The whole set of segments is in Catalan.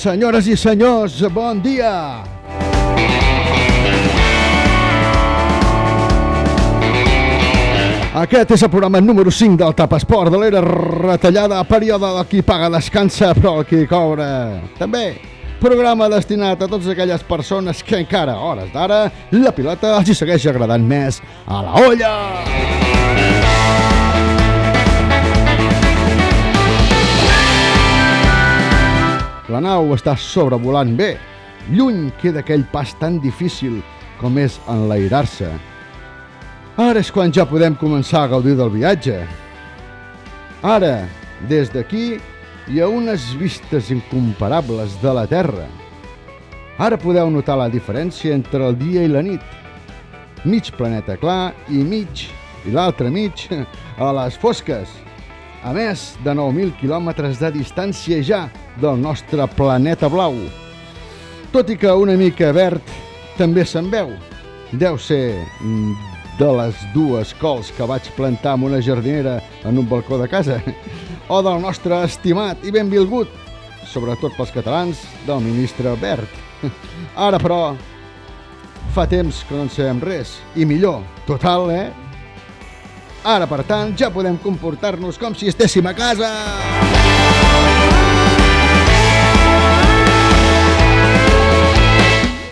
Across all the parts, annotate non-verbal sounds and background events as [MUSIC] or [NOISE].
Senyores i senyors, bon dia! Aquest és el programa número 5 del Tap Esport de l'era retallada, període del qui paga descansa però el qui cobra. També programa destinat a totes aquelles persones que encara, a hores d'ara, la pilota els segueix agradant més a la olla! La nau està sobrevolant bé. Lluny queda aquell pas tan difícil com és enlairar-se. Ara és quan ja podem començar a gaudir del viatge. Ara, des d'aquí, hi ha unes vistes incomparables de la Terra. Ara podeu notar la diferència entre el dia i la nit. Mig planeta clar i mig, i l'altre mig, a les fosques. A més de 9.000 quilòmetres de distància ja del nostre planeta blau. Tot i que una mica verd també se'n veu. Deu ser mm, de les dues cols que vaig plantar en una jardinera en un balcó de casa. [LAUGHS] O del nostre estimat i benvingut, sobretot pels catalans, del ministre Verd. [LAUGHS] Ara, però, fa temps que no en sabem res. I millor, total, eh? Ara, per tant, ja podem comportar-nos com si estéssim a casa.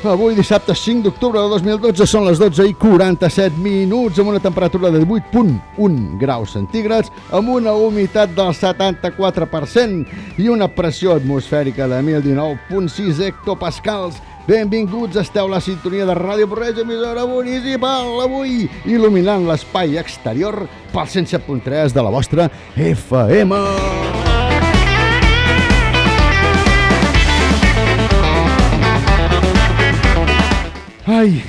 Avui, dissabte 5 d'octubre de 2012, són les 12 i 47 minuts, amb una temperatura de 18.1 graus centígrads, amb una humitat del 74% i una pressió atmosfèrica de 1019.6 hectopascals. Benvinguts, esteu a la sintonia de Ràdio Porreig, emissora municipal, avui il·luminant l'espai exterior pel 107.3 de la vostra FM. Ai,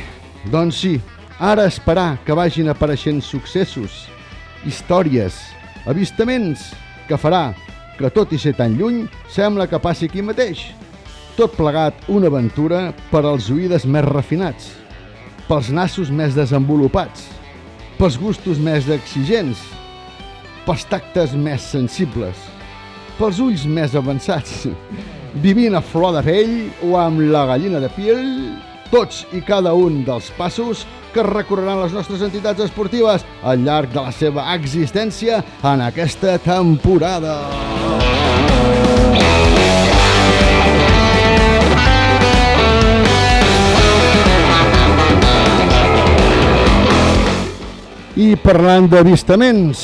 doncs sí, ara esperar que vagin apareixent successos, històries, avistaments, que farà que tot i ser tan lluny, sembla que passi aquí mateix. Tot plegat una aventura per als oïdes més refinats, pels nassos més desenvolupats, pels gustos més exigents, pels tactes més sensibles, pels ulls més avançats, [LAUGHS] vivint a flor de pell o amb la gallina de piel, tots i cada un dels passos que recorreran les nostres entitats esportives al llarg de la seva existència en aquesta temporada. I parlant d'avistaments,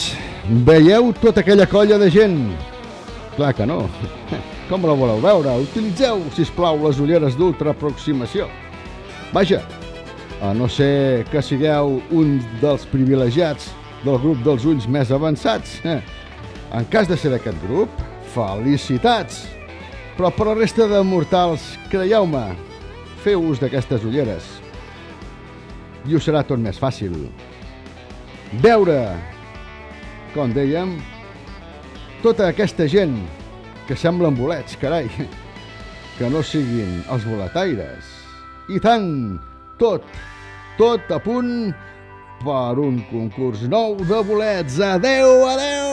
veieu tota aquella colla de gent? Clar que no. [LAUGHS] Com la voleu veure? Utilitzeu, si plau, les ulleres d'ultraaproximació. Vaja, a no ser que sigueu un dels privilegiats del grup dels ulls més avançats. Eh? En cas de ser d'aquest grup, felicitats! Però per la resta de mortals, creieu-me, feu ús d'aquestes ulleres. I us serà tot més fàcil. Veure, com dèiem, tota aquesta gent que semblen bolets, carai, [LAUGHS] que no siguin els boletaires. I tant, tot, tot a punt per un concurs nou de bolets. Adeu, adeu!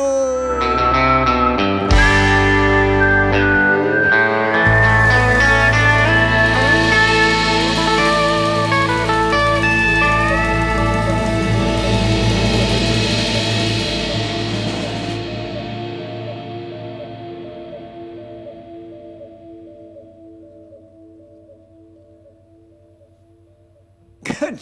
Good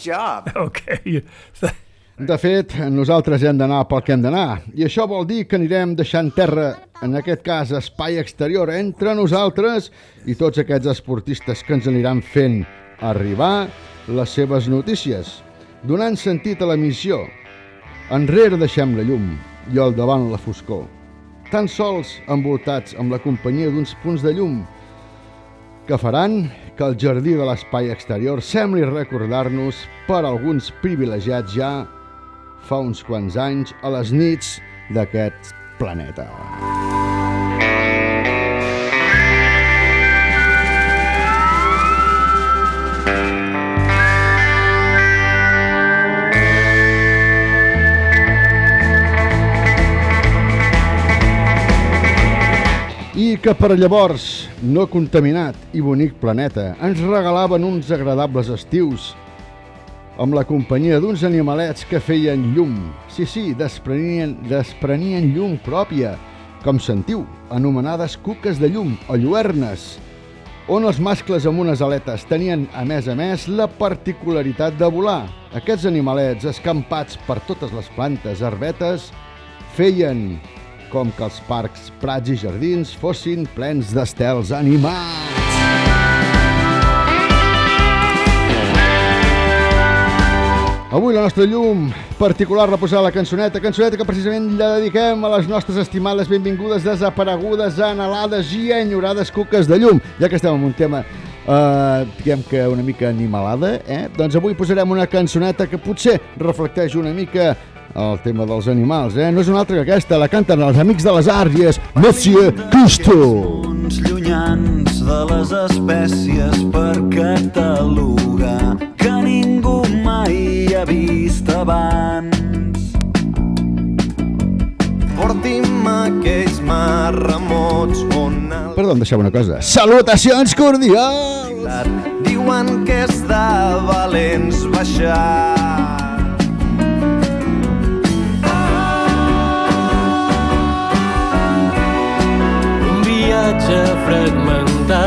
job. [LAUGHS] Okay. [LAUGHS] De fet, nosaltres hem d'anar pel que hem d'anar, i això vol dir que anirem deixant terra, en aquest cas espai exterior, entre nosaltres i tots aquests esportistes que ens aniran fent arribar les seves notícies, donant sentit a la missió. Enrere deixem la llum i al davant la foscor, tan sols envoltats amb la companyia d'uns punts de llum que faran que el jardí de l'espai exterior sembli recordar-nos per alguns privilegiats ja fa uns quants anys a les nits d'aquest planeta. I que per llavors, no contaminat i bonic planeta, ens regalaven uns agradables estius amb la companyia d'uns animalets que feien llum. Sí, sí, desprenien, desprenien llum pròpia, com sentiu, anomenades cuques de llum o lluernes, on els mascles amb unes aletes tenien, a més a més, la particularitat de volar. Aquests animalets, escampats per totes les plantes herbetes, feien com que els parcs, prats i jardins fossin plens d'estels animats. Avui la nostra llum particular la posar la cançoneta, cançoneta que precisament la dediquem a les nostres estimades benvingudes, desaparegudes, anhelades i enyorades cuques de llum. Ja que estem en un tema, eh, diguem que una mica animalada, eh? doncs avui posarem una cançoneta que potser reflecteix una mica el tema dels animals, eh? No és una altra que aquesta, la canten els amics de les arts i és Monsieur Custo. llunyans de les espècies per catalogar que ningú mai ha vist abans. Porti'm aquells mars remots on el Perdó, em deixeu una cosa. Salutacions cordials! diuen que és de valents baixar. Viatge fragmentat.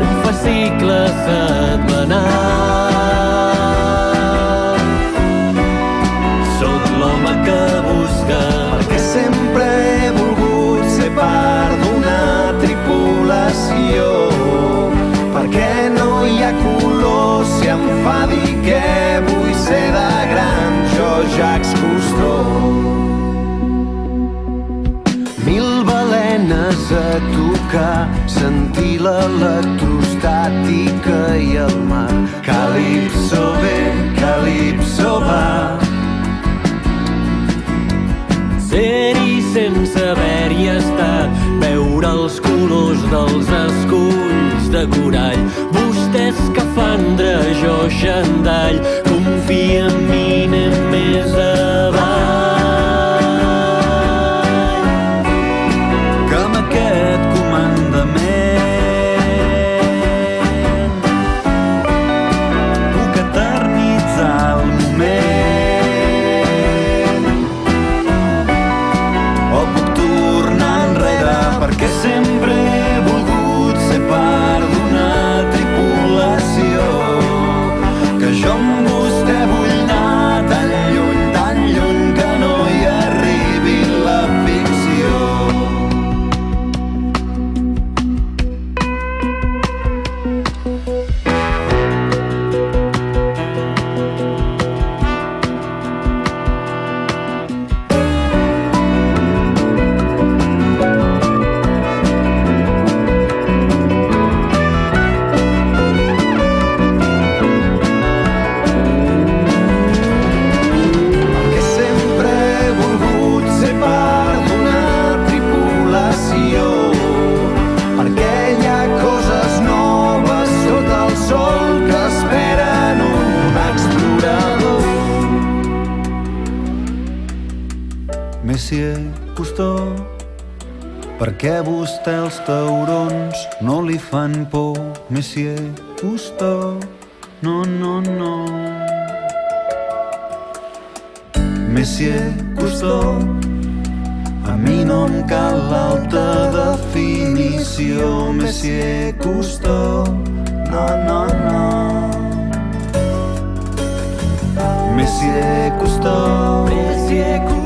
Un fascicle setmanal tocar, sentir l'electrostàtica i el mar. Calipso ve, calipso va. ser-hi sense haver-hi estat veure els colors dels esculls de corall vostè escafandra, jo xandall confia en mi, anem més avall perquè a vostè els taurons no li fan por, Monsieur Cousteau. No, no, no. Monsieur Cousteau, a mi no em cal l'alta definició, Monsieur Cousteau. No, no, no. Monsieur Cousteau. Monsieur Cousteau.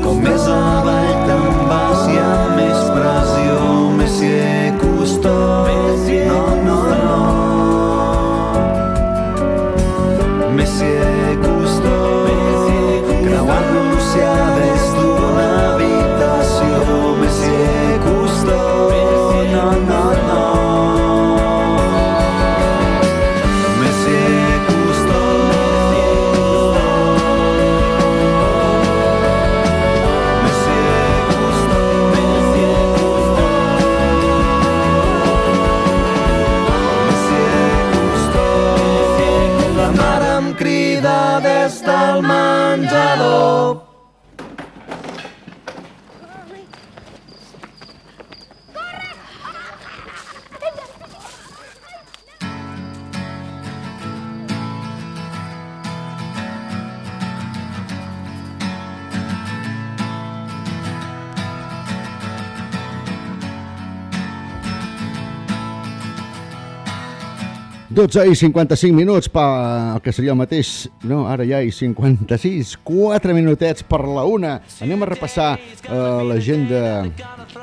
12 i 55 minuts pel que seria el mateix, no, ara ja i 56, 4 minutets per la una. Anem a repassar eh, l'agenda,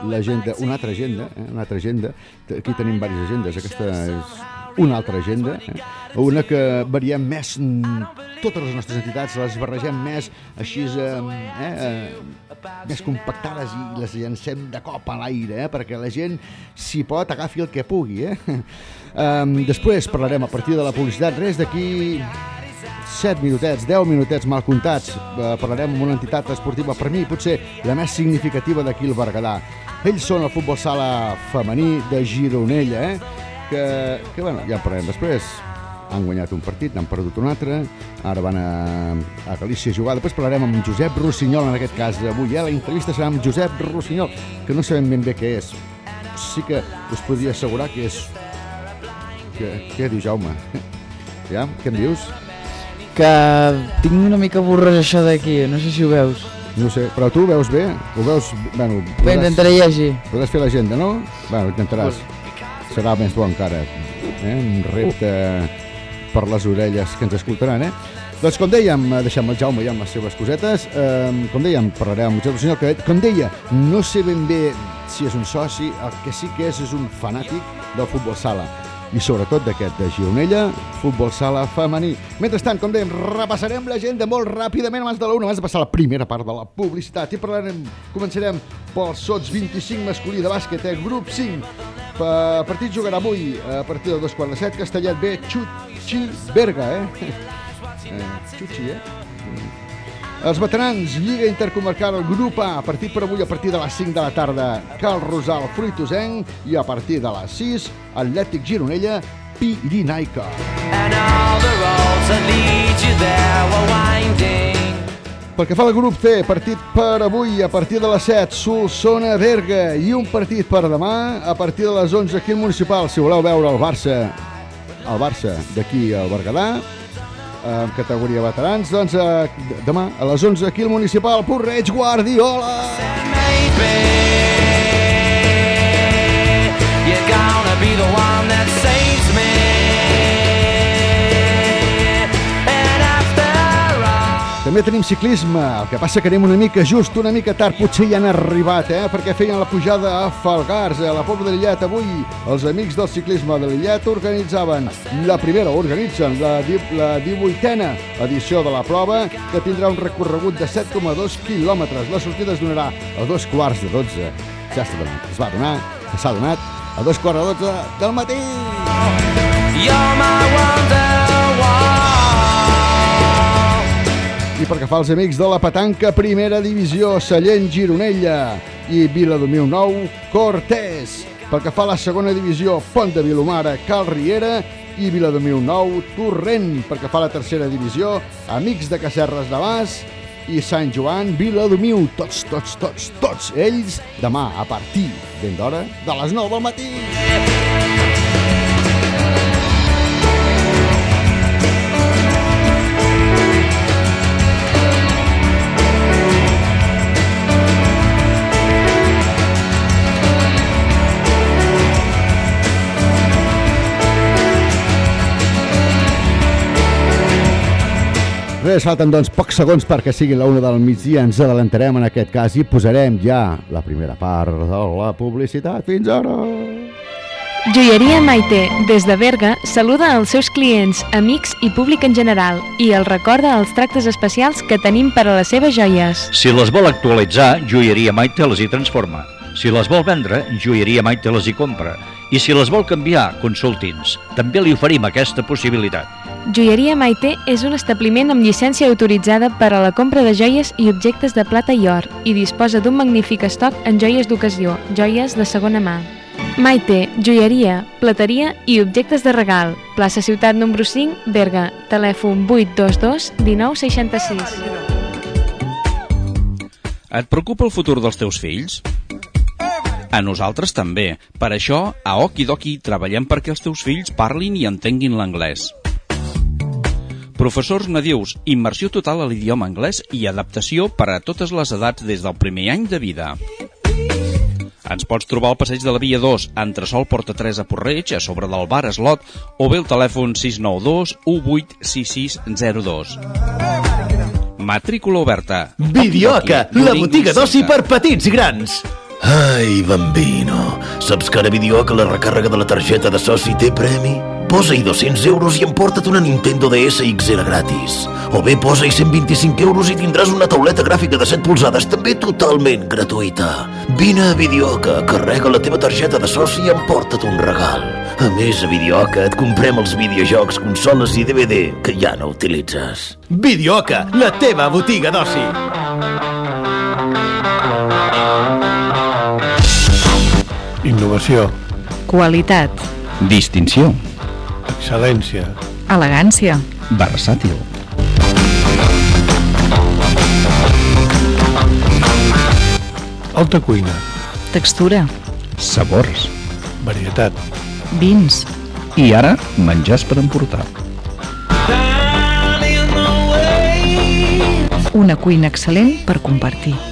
l'agenda, una altra agenda, eh, una altra agenda. Aquí tenim diverses agendes, aquesta és una altra agenda, eh? una que variem més totes les nostres entitats, les barregem més així, eh, eh, més compactades i les llancem de cop a l'aire, eh? perquè la gent, si pot, agafi el que pugui. Eh? Um, després parlarem a partir de la publicitat, res d'aquí 7 minutets, 10 minutets mal comptats. Uh, parlarem amb una entitat esportiva, per mi potser la més significativa d'aquí al Berguedà. Ells són el futbol sala femení de Gironella, eh? que, que bueno, ja parlarem després. Han guanyat un partit, n'han perdut un altre, ara van a, a Galícia a jugar. Després parlarem amb Josep Rossinyol, en aquest cas avui. Eh? La entrevista serà amb Josep Rossinyol, que no sabem ben bé què és. Sí que us podria assegurar que és què, què diu Jaume? [LAUGHS] Ja? Què em dius? Que tinc una mica borrós això d'aquí, no sé si ho veus. No sé, però tu ho veus bé? Ho veus... Bueno, Bé, podràs, intentaré llegir. podràs fer l'agenda, no? Bueno, intentaràs. Serà més bo encara. Eh? Un repte per les orelles que ens escoltaran, eh? Doncs com dèiem, eh, deixem el Jaume ja amb les seves cosetes, eh, com dèiem, parlarem amb el senyor que, com deia, no sé ben bé si és un soci, el que sí que és és un fanàtic del futbol sala i sobretot d'aquest de Gironella, futbol sala femení. Mentrestant, com dèiem, repassarem l'agenda molt ràpidament abans de la 1, abans de passar la primera part de la publicitat i parlarem, començarem pel sots 25 masculí de bàsquet, eh? grup 5. El partit jugarà avui a partir de dos quarts de set, Castellet B, Xuchi Berga, eh? [LAUGHS] eh Xuchi, eh? Els veterans, Lliga Intercomarcal, grup A, partit per avui a partir de les 5 de la tarda, Cal Rosal, Fruitosenc, i a partir de les 6, Atlètic Gironella, Pirinaica. And all the roads that lead you there were winding. Pel que fa al grup C, partit per avui a partir de les 7, Solsona, Berga, i un partit per demà a partir de les 11 aquí al Municipal. Si voleu veure el Barça, el Barça d'aquí al Berguedà, en categoria veterans, doncs eh, demà a les 11 aquí al Municipal, Porreig Guardiola! Maybe També tenim ciclisme, el que passa que anem una mica just, una mica tard, potser ja han arribat, eh? perquè feien la pujada a Falgars, a la Pobla de Lillet. Avui els amics del ciclisme de Lillet organitzaven la primera, organitzen la, la 18a edició de la prova, que tindrà un recorregut de 7,2 quilòmetres. La sortida es donarà a dos quarts de 12. Ja s'ha donat, es va donar, s'ha donat a dos quarts de 12 del matí. You're my wonderwall. Perquè fa als amics de la petanca primera divisió, Sallent Gironella i Viladomiu Nou, Cortés. Pel que fa la segona divisió, Pont de Vilomara, Cal Riera i Viladomiu Nou, Torrent. Per que fa la tercera divisió, Amics de Cacerres de Bas i Sant Joan, Viladomiu. Tots, tots, tots, tots ells demà a partir ben d'hora de les 9 del matí. Res, falten doncs pocs segons perquè sigui la una del migdia. Ens adelantarem en aquest cas i posarem ja la primera part de la publicitat. Fins ara! Joieria Maite, des de Berga, saluda els seus clients, amics i públic en general i els recorda els tractes especials que tenim per a les seves joies. Si les vol actualitzar, Joieria Maite les hi transforma. Si les vol vendre, Joieria Maite les hi compra. I si les vol canviar, consulti'ns. També li oferim aquesta possibilitat. Joieria Maite és un establiment amb llicència autoritzada per a la compra de joies i objectes de plata i or i disposa d'un magnífic estoc en joies d'ocasió, joies de segona mà. Maite, joieria, plateria i objectes de regal. Plaça Ciutat número 5, Berga. Telèfon 822 1966. Et preocupa el futur dels teus fills? A nosaltres també. Per això, a Okidoki treballem perquè els teus fills parlin i entenguin l'anglès. Professors nadius, immersió total a l'idioma anglès i adaptació per a totes les edats des del primer any de vida. Ens pots trobar al passeig de la Via 2, entre Sol Porta 3 a Porreig, a sobre del bar Eslot, o bé el telèfon 692 186602. Matrícula oberta. Videoca, la botiga d'oci per petits i grans. Ai, bambino, saps que ara Videoca la recàrrega de la targeta de soci té premi? Posa-hi 200 euros i emporta't una Nintendo DS XL gratis. O bé posa-hi 125 euros i tindràs una tauleta gràfica de 7 polzades també totalment gratuïta. Vine a Videoca, carrega la teva targeta de soci i emporta't un regal. A més, a Videoca et comprem els videojocs, consoles i DVD que ja no utilitzes. Videoca, la teva botiga d'oci. Innovació, Qualitat. Distinció. excel·lència, Elegància. Versàtil. alta cuina, Textura. Sabors. varietat, Vins. I ara, menjars per emportar. Una cuina excel·lent per compartir.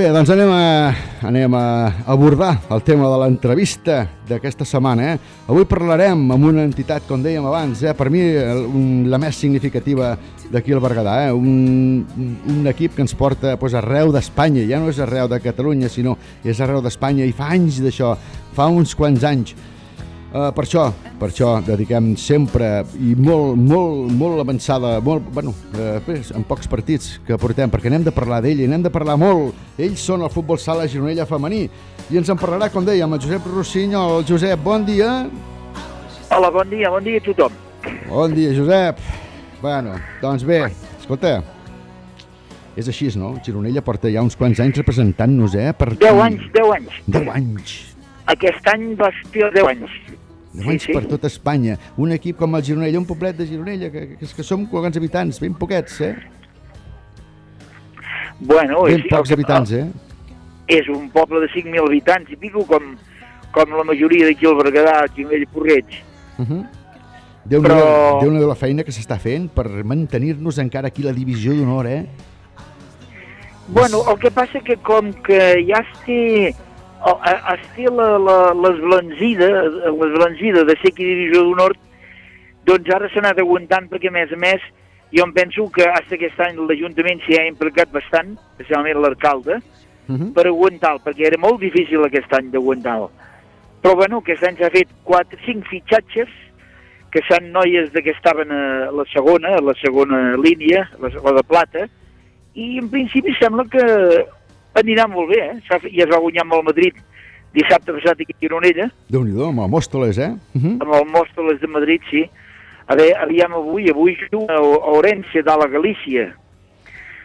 Bé, doncs anem a, anem a abordar el tema de l'entrevista d'aquesta setmana. Eh? Avui parlarem amb una entitat, com dèiem abans, eh? per mi la més significativa d'aquí al Berguedà, eh? un, un equip que ens porta pues, arreu d'Espanya, ja no és arreu de Catalunya, sinó és arreu d'Espanya i fa anys d'això, fa uns quants anys. Uh, per això, per això dediquem sempre i molt, molt, molt avançada, molt, bueno, uh, bé, en pocs partits que portem, perquè n'hem de parlar d'ell i n'hem de parlar molt. Ells són el futbol sala gironella femení i ens en parlarà, com dèiem, el Josep Rossinyol. Josep, bon dia. Hola, bon dia, bon dia a tothom. Bon dia, Josep. Bueno, doncs bé, escolta, és així, no? Gironella porta ja uns quants anys representant-nos, eh? Per 10 anys, 10 anys. 10 anys. Aquest any va ser 10 anys. 10 anys per tot Espanya. Un equip com el Gironella, un poblet de Gironella, que, que, que som quants habitants, ben poquets, eh? Bueno, Ben és, pocs habitants, eh? és un poble de 5.000 habitants i pico com, com la majoria d'aquí al Berguedà, Gironella i Porreig. Uh -huh. Déu-n'hi-do Però- Déu la feina que s'està fent per mantenir-nos encara aquí la divisió d'honor, eh? Bueno, el que passa que com que ja es té, o, a- es té la, la, l'esblanzida, l'esblanzida de ser aquí divisió d'honor, doncs ara s'ha anat aguantant perquè, a més a més, jo em penso que fins aquest any l'Ajuntament s'hi ha implicat bastant, especialment l'alcalde, Uh -huh. per aguantar-lo, perquè era molt difícil aquest any d'aguantar-lo. Però bueno, aquest any s'ha fet 4, 5 fitxatges, que són noies de que estaven a la segona, a la segona línia, la, la de plata, i en principi sembla que anirà molt bé, eh? Ja es va guanyar amb el Madrid dissabte passat aquí a Gironella, Déu-n'hi-do, amb el Mòstoles, eh? Uh -huh. amb el Mòstoles de Madrid, sí. A veure, aviam avui, avui juga a Orense de la Galícia.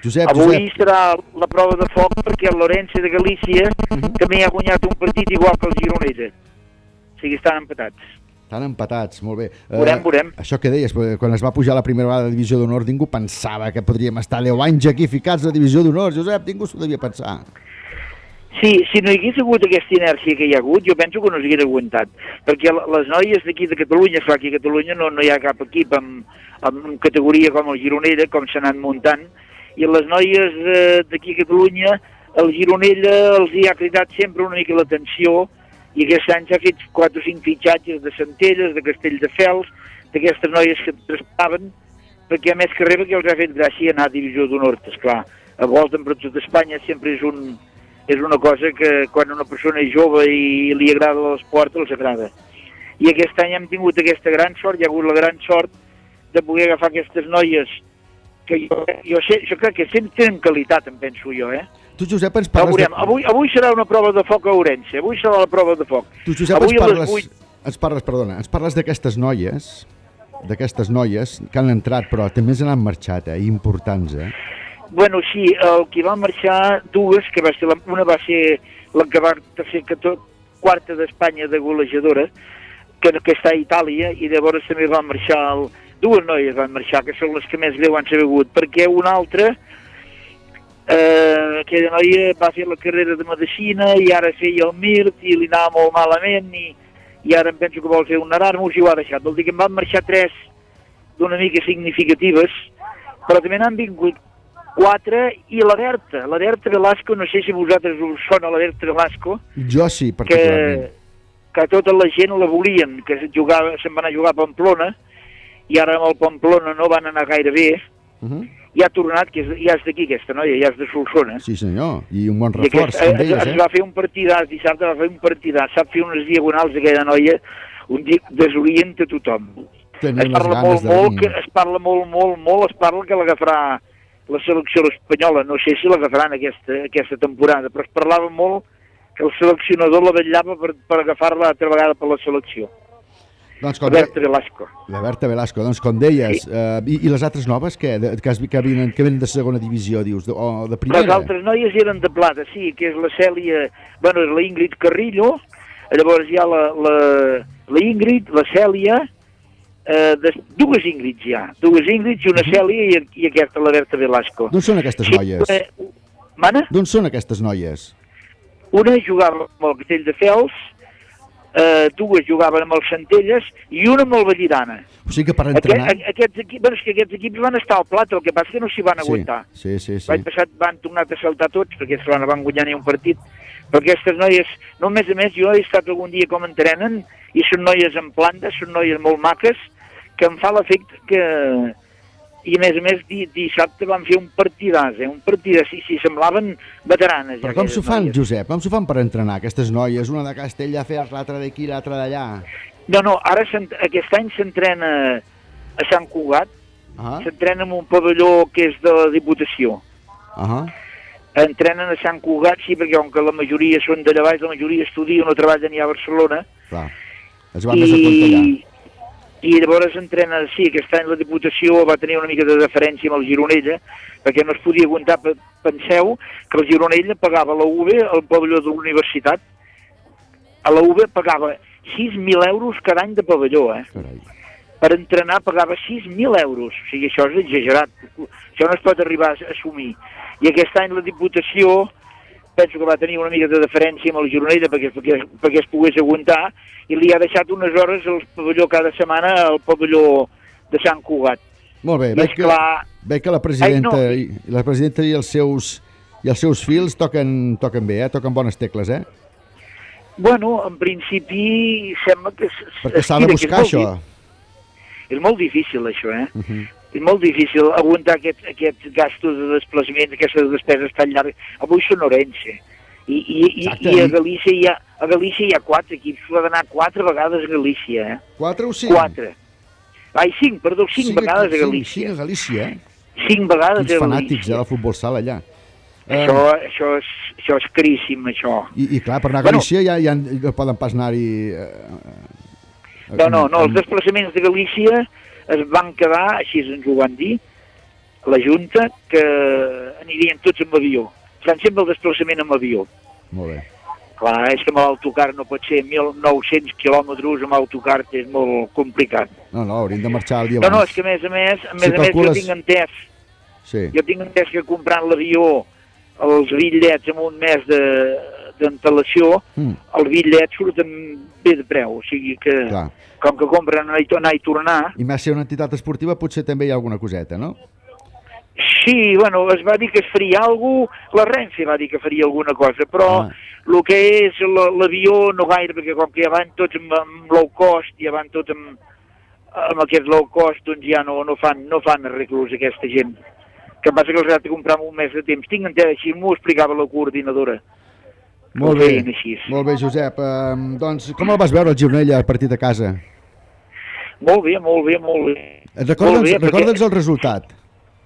Josep, Avui Josep. serà la prova de foc perquè el Lorenzo de Galícia Mhm. també ha guanyat un partit igual que el Gironella. O sigui, estan empatats. Estan empatats, molt bé. Veurem, veurem. Això que deies, perquè quan es va pujar la primera vegada a la Divisió d'Honor, ningú pensava que podríem estar 10 anys aquí ficats a la Divisió d'Honor. Josep, ningú s'ho devia pensar. Sí, si no hi hagués hagut aquesta inèrcia que hi ha hagut, jo penso que no s'hagués aguantat. Perquè les noies d'aquí de Catalunya, esclar, aquí a Catalunya no, no hi ha cap equip amb, amb categoria com el Gironella, com s'ha anat muntant, i les noies eh, d'aquí a Catalunya, el Gironella els hi ha cridat sempre una mica l'atenció, i aquest any s'ha fet 4 o 5 fitxatges de Centelles, de Castelldefels, d'aquestes noies que traspaven, perquè a més res que els ha fet gràcia anar a Divisió d'Honor, esclar. A volta per tot Espanya sempre és un, és una cosa que quan una persona és jove i li agrada l'esport, els agrada. I aquest any hem tingut aquesta gran sort, hi ha hagut la gran sort de poder agafar aquestes noies que jo, jo, sé, jo crec que sempre tenen qualitat, em penso jo, eh? Tu, Josep, ens parles... veurem, avui, avui serà una prova de foc a Ourense, avui serà la prova de foc. Tu, Josep, avui ens parles, vuit- ens parles, perdona, ens parles d'aquestes noies, d'aquestes noies que han entrat, però també se n'han marxat, eh, importants, eh? Bueno, sí, el que va marxar dues, que va ser la, una va ser la que va ser que tot, quarta d'Espanya de golejadora, que, que està a Itàlia, i llavors també van marxar, el, dues noies van marxar, que són les que més greu han sabut, perquè una altra, eh, aquella noia va fer la carrera de Medicina i ara feia el MIRT i li anava molt malament i, i ara em penso que vol fer un Erasmus i ho ha deixat. Vol dir que en van marxar tres d'una mica significatives, però també n'han vingut quatre i la Berta, la Berta Velasco, no sé si vosaltres us sona la Berta Velasco, Jo sí, particularment. que, que tota la gent la volien, que jugava, se'n van a jugar a Pamplona, i ara amb el Pamplona no van anar gaire bé, Uh -huh. I ha tornat, que és, ja és d'aquí aquesta noia, ja és de Solsona. Sí, senyor, i un bon I reforç, aquest, com eh, deies, es eh? va fer un partidàs, dissabte va fer un partidàs, sap fer unes diagonals aquella noia, un dia desorienta tothom. Tenia es parla molt, de molt, que, es parla molt, molt, molt, es parla que l'agafarà la selecció espanyola, no sé si l'agafaran aquesta, aquesta temporada, però es parlava molt que el seleccionador la vetllava per, per agafar-la altra vegada per la selecció. Doncs com. Berta Velasco. La Berta Velasco, doncs com deies, sí. eh, i, i les altres noves, què? De, que, que, venen, que venen de segona divisió, dius, de, o de primera? Les altres noies eren de plata, sí, que és la Cèlia, bueno, és la Ingrid Carrillo, llavors hi ha la, la, la Ingrid, la Cèlia, eh, de, dues Ingrids ha, dues Ingrids i una Cèlia i, i aquesta, la Berta Velasco. D'on són aquestes Sí, noies? eh, Mana? D'on són aquestes noies? Una jugava amb el Castell de Fels, eh, dues jugaven amb el Centelles i una amb el Vallirana. O sigui que per Aquest, entrenar... a- aquests, equips, bueno, que aquests equips van estar al plat, el que passa que no s'hi van Sí, aguantar. sí, sí, sí. L'any passat van tornar a saltar tots, perquè no van guanyar ni un partit. Però aquestes noies, no, més a més, jo he estat algun dia com entrenen, i són noies en planta, són noies molt maques, que em fa l'efecte que... I a més a més, di, dissabte van fer un partidàs, eh? un partidàs, i si semblaven veteranes. ja, Però com aquelles s'ho fan, noies. Josep? Com s'ho fan per entrenar, aquestes noies? Una de Castelldefels, l'altra d'aquí, l'altra d'allà. No, no, ara aquest any s'entrena a Sant Cugat, Ah, s'entrena en un pavelló que és de la Diputació. ah, Entrenen a Sant Cugat, sí, perquè com que la majoria són d'allà baix, la majoria estudien o treballen ja a Barcelona, clar. Es van compte allà. I, llavors entrena, sí, aquest any la Diputació va tenir una mica de deferència amb el Gironella, perquè no es podia aguantar, Pe- penseu que el Gironella pagava a la UB al pavelló de la universitat, a la UB pagava 6.000 euros cada any de pavelló, eh? Carai. Per entrenar pagava 6.000 euros, o sigui, això és exagerat, això no es pot arribar a assumir. I aquest any la Diputació penso que va tenir una mica de deferència amb el Gironella perquè, perquè, perquè es pogués aguantar i li ha deixat unes hores al pavelló cada setmana al pavelló de Sant Cugat. Molt bé, I veig que, esclar- veig que la presidenta, Ai, no. i, la presidenta i els seus i els seus fils toquen, toquen bé, eh? toquen bones tecles, eh? Bueno, en principi sembla que... Perquè es s'ha de que buscar això. És molt difícil, això, eh? Uh -huh. És molt difícil aguantar aquest, aquests gastos de desplaçaments, aquestes despeses tan llargues. Avui són Orense. I, i, i, i a Galícia hi ha, a Galícia hi ha quatre equips, s'ha d'anar quatre vegades a Galícia, eh? Quatre o cinc? Quatre. Ai, cinc, perdó, cinc, Cinc vegades a cinc- Galícia. Cinc a Galícia, eh? Cinc vegades Quins a fanàtics, Galícia. eh, del futbol sala allà. Això, això, és, això és caríssim, això. I, I clar, per anar a Bueno. Galícia ja, ja no poden pas anar-hi... Eh, eh, No, no, no, els desplaçaments de Galícia es van quedar, així ens ho van dir, la Junta que anirien tots amb avió. Fan sempre el desplaçament amb avió. Molt bé. Clar, és que amb l'autocar no pot ser 1.900 quilòmetres amb autocar, és molt complicat. No, no, hauríem de marxar el dia No, no, abans. és que a més a més, a Si més, a més jo calcules- tinc entès, Sí. jo tinc entès que comprant l'avió els bitllets amb un mes de d'antelació, Mm. el bitllet surten bé de preu, o sigui que Clar. com que compren anar i, to- anar i tornar, I més si una entitat esportiva potser també hi ha alguna coseta, no? sí, bueno, es va dir que es faria alguna cosa, la Renfe va dir que faria alguna cosa, però Ah. el que és la- l'avió no gaire, perquè com que ja van tots amb, amb low cost, ja van tots amb, amb aquest low cost, doncs ja no, no fan, no fan arreglos aquesta gent. Que passa que els ha de comprar un mes de temps. Tinc entès així, m'ho explicava la coordinadora. Molt bé, molt bé, Josep. Um, doncs, com el vas veure, el Gironella, el partit a casa? Molt bé, molt bé, molt bé. Recorda'ns bé, perquè- el resultat.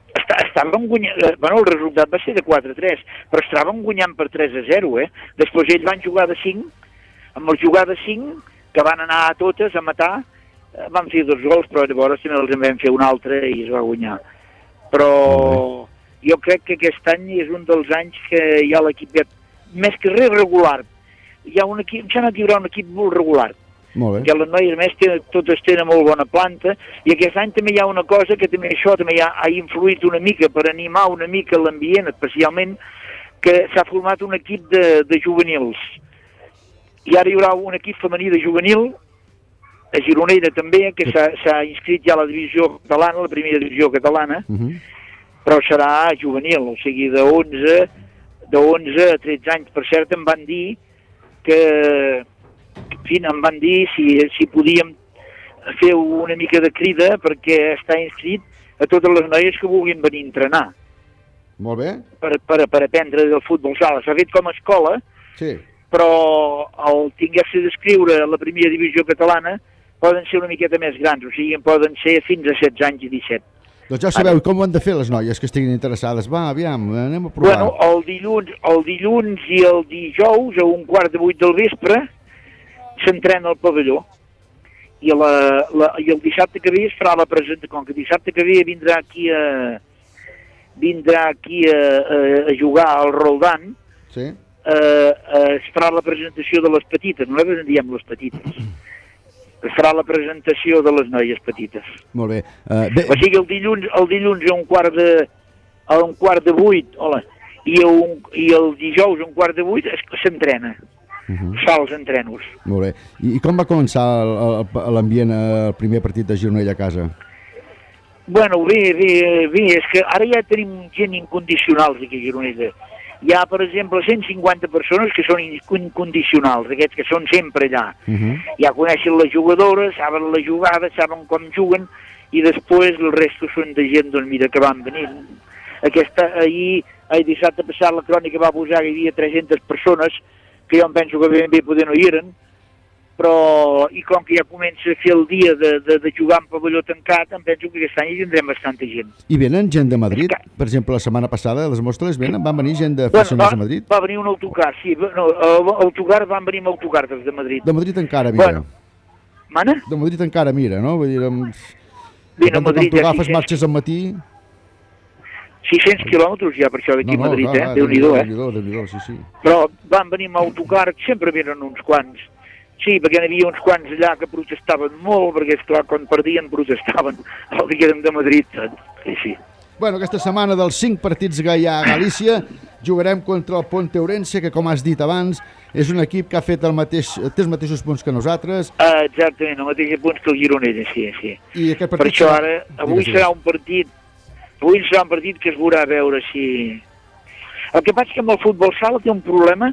Està, estàvem guanyant, eh, bueno, el resultat va ser de 4-3, però estàvem guanyant per 3-0, eh? Després ells van jugar de 5, amb el jugar de 5, que van anar a totes a matar, eh, van fer dos gols, però llavors també els en vam fer un altre i es va guanyar. Però jo crec que aquest any és un dels anys que ha l'equip que- més que res regular. Hi ha un equip, em sembla que hi haurà un equip molt regular Molt bé. que les noies més tenen, totes tenen molt bona planta i aquest any també hi ha una cosa que també això també ha, ha influït una mica per animar una mica l'ambient especialment que s'ha format un equip de, de juvenils i ara hi haurà un equip femení de juvenil a Gironella també que s'ha s'ha inscrit ja a la divisió catalana, la primera divisió catalana Uh -huh. però serà juvenil, o sigui, de 11, de 11 a 13 anys. Per cert, em van dir que, en fi, em van dir si, si podíem fer una mica de crida perquè està inscrit a totes les noies que vulguin venir a entrenar Molt bé? per, per, per aprendre del futbol sala. S'ha fet com a escola, Sí. però el tingués-se d'escriure a la primera divisió catalana poden ser una miqueta més grans, o sigui, en poden ser fins a 16 anys i 17. Doncs ja sabeu, com ho han de fer les noies que estiguin interessades? Va, aviam, anem a provar. Bueno, el dilluns, el dilluns i el dijous, a un quart de vuit del vespre, s'entrena al pavelló. I, la, la, I el dissabte que ve es farà la presentació, com que dissabte que ve vindrà aquí a, vindrà aquí a, a, a jugar al Roldan, Sí? eh, eh, es farà la presentació de les petites, nosaltres en diem les petites. [CLEARS THROAT] Es farà la presentació de les noies petites. Molt bé. Uh, bé, O sigui, el dilluns, el dilluns a un quart de, a un quart de vuit, hola, i, a un, i el dijous a un quart de vuit s'entrena. uh -huh. Fa els entrenos. Molt bé. I, I com va començar el- el- l'ambient eh, el primer partit de Gironella a casa? Bueno, bé, bé, bé, és que ara ja tenim gent incondicionals aquí a Gironella. Hi ha, per exemple, 150 persones que són in- incondicionals, aquests que són sempre allà. Uh -huh. Ja coneixen les jugadores, saben la jugada, saben com juguen, i després el resto són de gent, doncs mira, que van venir. Aquesta, ahir, ahir dissabte passat, la crònica va posar que hi havia 300 persones, que jo em penso que ben bé poder no hi eren, però, i com que ja comença a fer el dia de, de, de jugar en pavelló tancat, em penso que aquest any hi tindrem bastanta gent. I venen gent de Madrid? Per exemple, la setmana passada, a les mostres, venen, van venir gent de Bueno, va, de Madrid? va venir un autocar, sí, no, autocar van venir amb autocar des de Madrid. De Madrid encara, mira. Bueno, Mana? De Madrid encara, mira, no? Vull dir, amb... Vine a Quan Madrid tu ja agafes 600 marxes al matí... 600 quilòmetres ja per això d'aquí a Madrid, clar, eh? Déu-n'hi-do, eh? Déu-n'hi-do, Déu-n'hi-do, sí, sí. Però van venir amb autocar, sempre venen uns quants. Sí, perquè n'hi havia uns quants allà que protestaven molt, perquè, esclar, quan perdien protestaven el que érem de Madrid? Sí, sí. Bueno, aquesta setmana dels 5 partits que hi ha a Galícia jugarem contra el Ponte Ourense, que com has dit abans, és un equip que ha fet el mateix, té els mateixos punts que nosaltres. Uh, exactament, el mateix punts que el Gironella, sí, sí. I aquest Per partit això serà- ara, avui Digues, serà un partit, avui serà un partit que es veurà a veure si... El que passa que amb el futbol sala té un problema,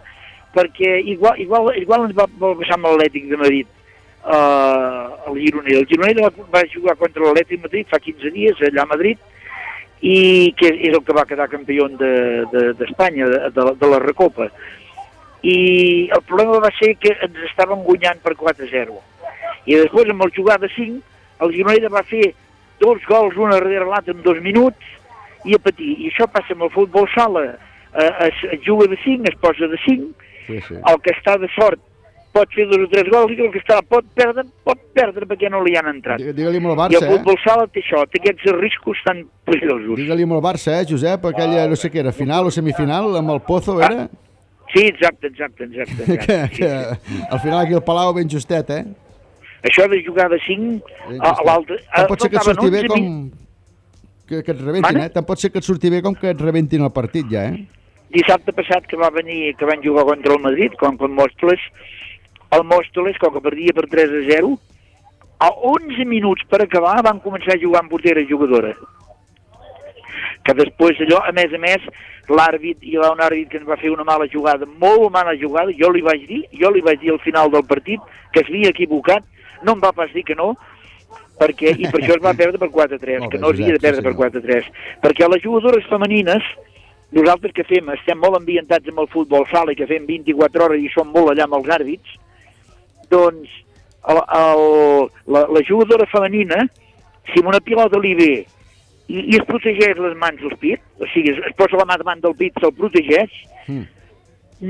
perquè igual, igual, igual ens va, va passar amb l'Atlètic de Madrid, uh, el Gironella. El Gironella va, va jugar contra l'Atlètic de Madrid fa 15 dies allà a Madrid, i que és el que va quedar campió d'Espanya, de, de, de, de la Recopa. I el problema va ser que ens estaven guanyant per 4-0. I després, amb el jugar de 5, el Gironella va fer dos gols un darrere l'altre en dos minuts i a patir. I això passa amb el futbol sala. Eh, es, es juga de 5, es posa de 5, Sí, sí. el que està de sort pot fer dos o tres gols i el que està pot perdre, pot perdre perquè no li han entrat. Digue-li amb el I Barça, el eh? futbol sala té això, té aquests riscos tan perillosos. Digue-li amb el Barça, eh, Josep? Aquella, no sé què era, final o semifinal, amb el Pozo, era? Sí, exacte, exacte, exacte. [LAUGHS] Que, exacte. que al final aquí el Palau ben justet, eh? Això de jugar de 5 Ben a, l'altre... Tant pot ser que et surti bé 11 com... Que, que et rebentin, eh? Tant pot ser que et surti bé com que et rebentin el partit, ja, eh? Dissabte passat que va venir, que van jugar contra el Madrid, com que el Mòstoles, el Mòstoles, com que perdia per 3 a 0, a 11 minuts per acabar van començar a jugar amb portera jugadora. Que després allò, a més a més, l'àrbit, hi va un àrbit que ens va fer una mala jugada, molt mala jugada, jo li vaig dir, jo li vaig dir al final del partit que s'havia equivocat, no em va pas dir que no, perquè, i per això es va perdre per 4-3, Molt que no havia de Josep, sí, perdre per 4-3. Perquè les jugadores femenines, nosaltres que fem, estem molt ambientats amb el futbol sala i que fem 24 hores i som molt allà amb els àrbits, doncs la, jugadora femenina, si amb una pilota li ve i, i es protegeix les mans al pit, o sigui, es, es posa la mà davant del pit, se'l protegeix, Mm.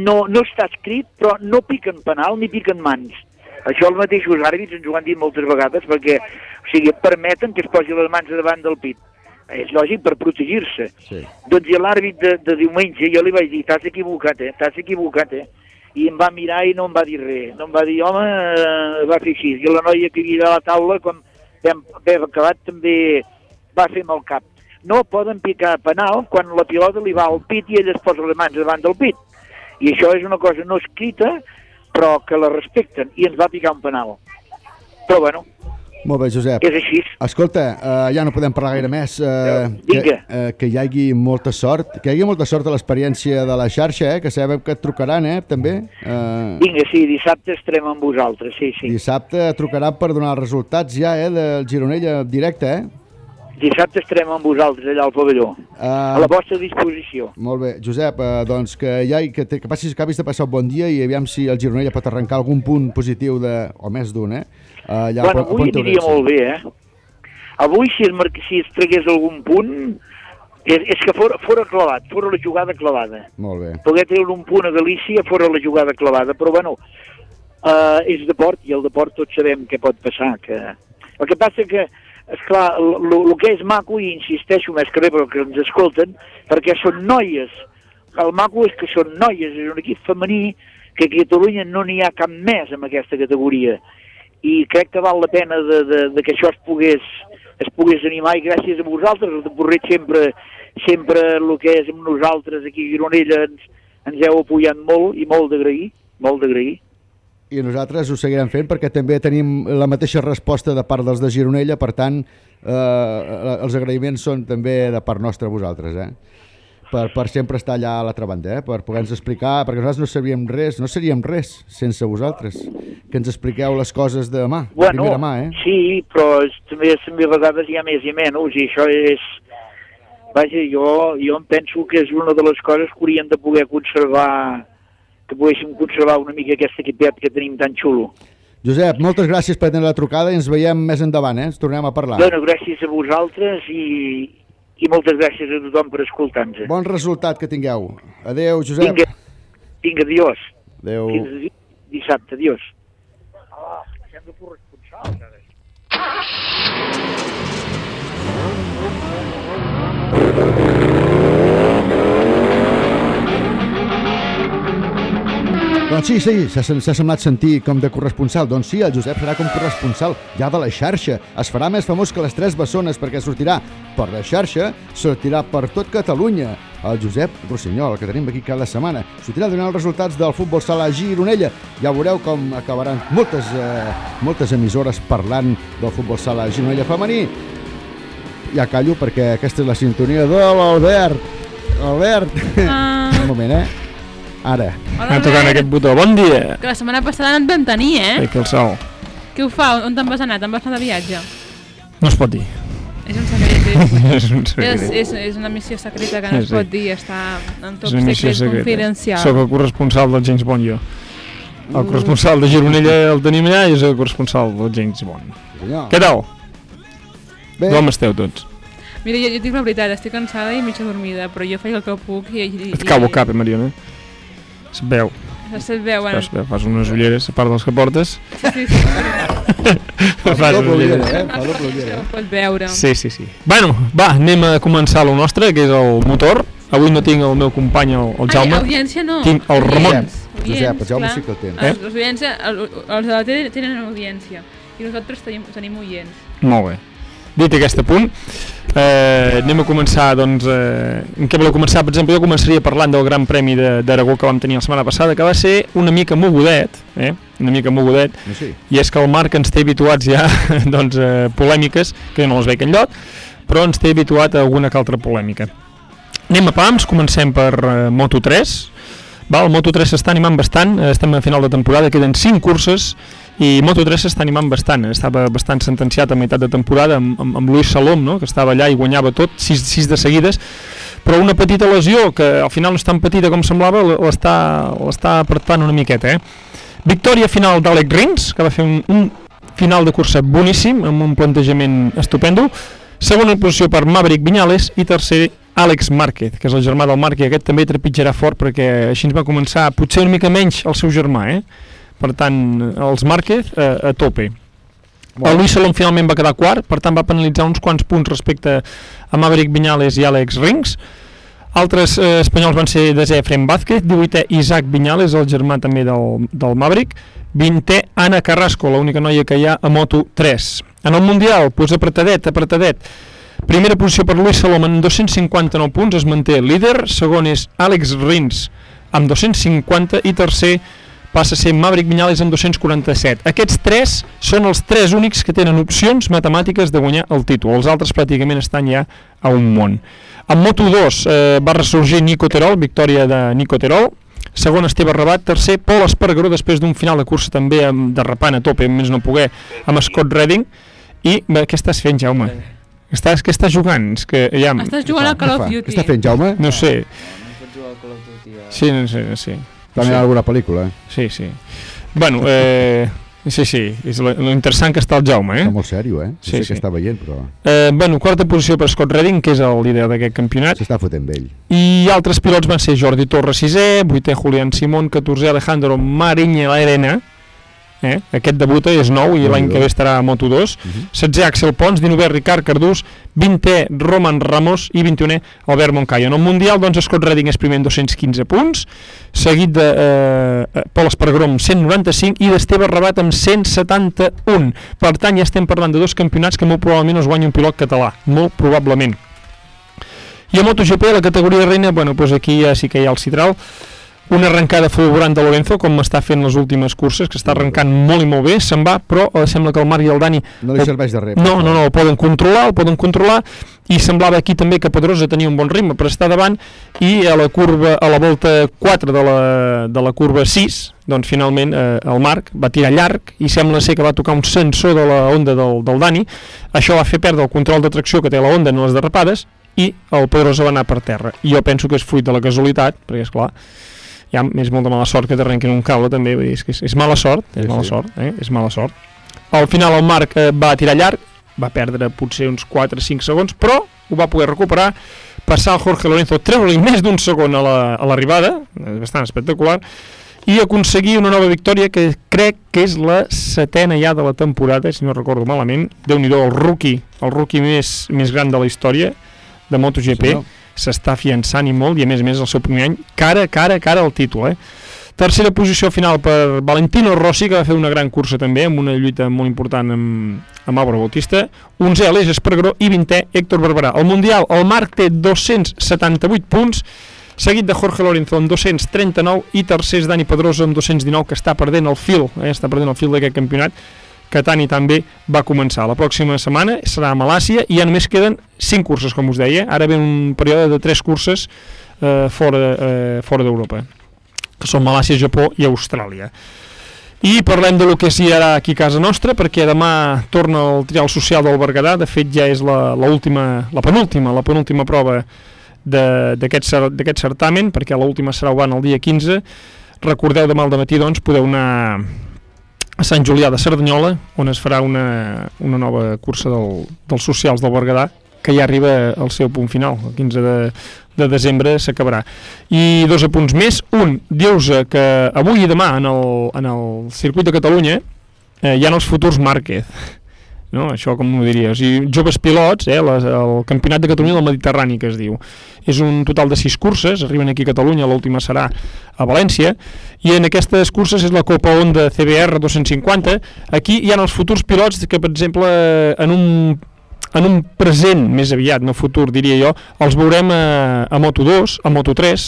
no, no està escrit, però no piquen penal ni piquen mans. Això els mateixos àrbits ens ho han dit moltes vegades perquè o sigui, permeten que es posi les mans davant del pit. És lògic per protegir-se. Sí. Doncs i l'àrbit de, de diumenge jo li vaig dir, t'has equivocat, eh? T'has equivocat, eh? I em va mirar i no em va dir res. No em va dir, home, eh, va fer així. I la noia que hi havia a la taula, quan vam haver acabat, també va fer amb el cap. No poden picar penal quan la pilota li va al pit i ell es posa les mans davant del pit. I això és una cosa no escrita, però que la respecten, i ens va picar un penal. Però bueno, Molt bé, Josep. és així. Escolta, uh, ja no podem parlar gaire més. Uh, que, Vinga. uh, que hi hagi molta sort. Que hi hagi molta sort a l'experiència de la xarxa, eh? Que sabem que et trucaran, eh? També. Uh, Vinga, sí, dissabte estarem amb vosaltres, sí, sí. dissabte trucaran per donar resultats ja, eh? Del Gironella directe, eh? Dissabte estarem amb vosaltres allà al pavelló, a la Uh, vostra disposició. molt bé, Josep, uh, doncs que, ha, que, te, que passis, que acabis de passar un bon dia i aviam si el Gironella pot arrencar algun punt positiu de, o més d'un, eh? Allà bueno, a avui Pont aniria Ourense. molt bé, eh? Avui, si es, marca, si es tragués algun punt, és, és que fora, fora clavat, fora la jugada clavada. Molt bé. Poder treure un punt a Galícia fora la jugada clavada, però bueno, uh, és deport i el deport tots sabem què pot passar. Que... El que passa que, esclar, el que és maco, i insisteixo més que res perquè ens escolten, perquè són noies. El maco és que són noies, és un equip femení que a Catalunya no n'hi ha cap més en aquesta categoria. I crec que val la pena de, de, de que això es pogués, es pogués animar i gràcies a vosaltres, de Porret sempre, sempre el que és amb nosaltres aquí a Gironella ens, ens heu apoyat molt i molt d'agrair, molt d'agrair. I nosaltres ho seguirem fent perquè també tenim la mateixa resposta de part dels de Gironella, per tant, eh, els agraïments són també de part nostra a vosaltres, eh? Per, per sempre estar allà a l'altra banda, eh? per poder-nos explicar, perquè nosaltres no sabíem res, no seríem res sense vosaltres, que ens expliqueu les coses de mà, de Bueno, primera mà, eh? sí, però també, també a vegades hi ha més i menys, i això és... Vaja, jo, jo em penso que és una de les coses que hauríem de poder conservar, que poguéssim conservar una mica aquest equipet que tenim tan xulo. Josep, moltes gràcies per tenir la trucada i ens veiem més endavant, eh? Ens tornem a parlar. Bueno, gràcies a vosaltres i, i moltes gràcies a tothom per escoltar-nos. Bon resultat que tingueu. Adeu, Josep. Vinga, vinga, adiós. Adeu. Fins di- dissabte, adiós. Ah, hem de corresponsals, ara. Doncs sí, sí, s'ha semblat sentir com de corresponsal. Doncs sí, el Josep serà com corresponsal ja de la xarxa. Es farà més famós que les tres bessones perquè sortirà per la xarxa, sortirà per tot Catalunya. El Josep Rossinyol, que tenim aquí cada setmana, sortirà donant els resultats del futbol sala a Gironella. Ja veureu com acabaran moltes, eh, moltes emissores parlant del futbol sala a Gironella femení. Ja callo perquè aquesta és la sintonia de l'Albert. Albert, Ah. [LAUGHS] un moment, eh? Ara. Hola, Anar tocant Albert. aquest botó. Bon dia! Que la setmana passada no et vam tenir, eh? Aquí el sol. Què ho fa? On te'n vas anar? Te'n vas anar de viatge? No es pot dir. És un secret, és, [LAUGHS] És un secret. és, és, és una missió secreta que no es Sí. pot dir, està en És top una missió secret secreta. confidencial. Soc el corresponsal del James Bond, jo. El Mm. corresponsal de Gironella el tenim allà i és el corresponsal del James Bond. Senyor. Què tal? Bé. Com esteu tots? Mira, jo, jo dic la veritat, estic cansada i mitja dormida, però jo faig el que puc i... i Et cau el cap, eh, Mariona? Es veu. se't veu, bueno. Fas, fas unes ulleres, a part dels que portes. Sí, sí, sí. [LAUGHS] fas doble unes ullera, ulleres. eh? Fa doble ullera. Pot veure. Sí, sí, sí. Bueno, va, anem a començar el nostre, que és el motor. Avui no tinc el meu company, el, el Jaume. Ai, audiència no. Tinc el Ramon. Audients, Josep, el Jaume clar. sí que el té. Els, els, audiència, el- els de la tele tenen audiència i nosaltres tenim, tenim oients. Molt bé. Dit aquest punt, eh, anem a començar, doncs, eh, en què voleu començar? Per exemple, jo començaria parlant del Gran Premi de- d'Aragó que vam tenir la setmana passada, que va ser una mica mogudet, eh? una mica mogudet, No sé. i és que el Marc ens té habituats ja [LAUGHS] doncs, eh, polèmiques, que jo no les veig enlloc, però ens té habituat a alguna que altra polèmica. Anem a pams, comencem per eh, Moto3. Va, el Moto3 s'està animant bastant, eh, estem a final de temporada, queden 5 curses i Moto3 s'està animant bastant, eh, estava bastant sentenciat a meitat de temporada amb, amb, amb Luis Salom, no? que estava allà i guanyava tot, 6, 6 de seguides, però una petita lesió, que al final no és tan petita com semblava, l'està apretant una miqueta. Eh? Victòria final d'Àlex Rins, que va fer un, un final de cursa boníssim, amb un plantejament estupendo. Segona posició per Maverick Viñales i tercer Àlex Márquez, que és el germà del i aquest també trepitjarà fort perquè així ens va començar potser una mica menys el seu germà, eh? Per tant, els Márquez eh, a tope. El Luis Salom finalment va quedar quart, per tant va penalitzar uns quants punts respecte a Maverick Viñales i Àlex Rins. Altres eh, espanyols van ser desè Efrem Vázquez, 18è Isaac Viñales, el germà també del, del Maverick, 20è Anna Carrasco, l'única noia que hi ha a Moto 3. En el Mundial, doncs apretadet, apretadet. Primera posició per Luis Salom amb 259 punts, es manté líder, segon és Àlex Rins amb 250 i tercer passa a ser Maverick Viñales amb 247. Aquests tres són els tres únics que tenen opcions matemàtiques de guanyar el títol. Els altres pràcticament estan ja a un món. En Moto2 eh, va ressorgir Nico Terol, victòria de Nico Terol, segon Esteve Rabat, tercer Pol Espargaró després d'un final de cursa també amb, derrapant a tope, més no poder, amb Scott Redding i bé, què estàs fent Jaume? Estàs, què estàs jugant? És que ja... Estàs jugant al Call of Duty. Què està fent, Jaume? No sé. No pots jugar al Call of Duty. a- Sí, no sé, no sé. Està mirant alguna pel·lícula, eh? Sí, sí. Bueno, eh, sí, sí, és lo, lo interessant que està el Jaume, eh? Està molt sèrio, eh? Sí, sé sí. que està veient, però Eh, bueno, quarta posició per Scott Redding, que és el líder d'aquest campionat. s'està fotent vell. I altres pilots van ser Jordi Torres 6è, 8è Julián Simón, 14è Alejandro Mariña Arena, eh? aquest debuta és nou i l'any que ve estarà a Moto2, 16è Axel Pons, 19è Ricard Cardús, 20è Roman Ramos i 21è Albert Moncayo. En el Mundial, doncs, Scott Redding és primer amb 215 punts, seguit de eh, Pol Espargaró amb 195 i d'Esteve Rabat amb 171. Per tant, ja estem parlant de dos campionats que molt probablement els guanya un pilot català, molt probablement. I a MotoGP, la categoria reina, bueno, doncs aquí ja sí que hi ha el Citral, una arrencada fulgurant de Lorenzo, com està fent les últimes curses, que està arrencant molt i molt bé, se'n va, però eh, sembla que el Marc i el Dani... No li serveix de res. No, no, no, el poden controlar, el poden controlar, i semblava aquí també que Pedrosa tenia un bon ritme per estar davant, i a la curva, a la volta 4 de la, de la curva 6, doncs finalment eh, el Marc va tirar llarg i sembla ser que va tocar un sensor de la onda del, del Dani, això va fer perdre el control de tracció que té la onda en les derrapades, i el Pedrosa va anar per terra. I jo penso que és fruit de la casualitat, perquè és clar, ja és molt de mala sort que t'arrenquin un cable també, vull dir, és, que és, és mala sort, és Sí, mala sí. sort, eh? és mala sort. Al final el Marc eh, va tirar llarg, va perdre potser uns 4-5 segons, però ho va poder recuperar, passar el Jorge Lorenzo, treure-li més d'un segon a la- a l'arribada, la, bastant espectacular, i aconseguir una nova victòria que crec que és la setena ja de la temporada, si no recordo malament, déu nhi el rookie, el rookie més, més gran de la història de MotoGP, senyor. S'està fiançant i molt, i a més a més el seu primer any, cara, cara, cara al títol, eh? Tercera posició final per Valentino Rossi, que va fer una gran cursa també, amb una lluita molt important amb, amb Álvaro Bautista. 11è Aleix Espargaró i 20è Héctor Barberà. Al Mundial, el Marc té 278 punts, seguit de Jorge Lorenzo amb 239 i tercer és Dani Pedrosa amb 219, que està perdent el fil, eh? està perdent el fil d'aquest campionat, que Tani també va començar. La pròxima setmana serà a Malàcia i ja només queden 5 curses, com us deia. Ara ve un període de 3 curses eh, fora, eh, fora d'Europa que són Malàcia, Japó i Austràlia. I parlem de lo que s'hi ara aquí a casa nostra, perquè demà torna el trial social del Berguedà, de fet ja és la, la, última, la penúltima, la penúltima prova d'aquest cer- d'aquest certamen, perquè l'última serà Uban el dia 15. Recordeu demà al matí doncs, podeu anar a Sant Julià de Cerdanyola, on es farà una, una nova cursa del, dels socials del Berguedà, que ja arriba al seu punt final, el 15 de, de desembre s'acabarà. I dos apunts més. Un, dius que avui i demà en el, en el circuit de Catalunya eh, hi ha els futurs Márquez. No? Això com ho diria? O sigui, joves pilots, eh, les, el Campionat de Catalunya del Mediterrani, que es diu. És un total de sis curses, arriben aquí a Catalunya, l'última serà a València, i en aquestes curses és la Copa Honda CBR 250. Aquí hi ha els futurs pilots que, per exemple, en un en un present més aviat, no futur diria jo, els veurem a, a Moto2, a Moto3,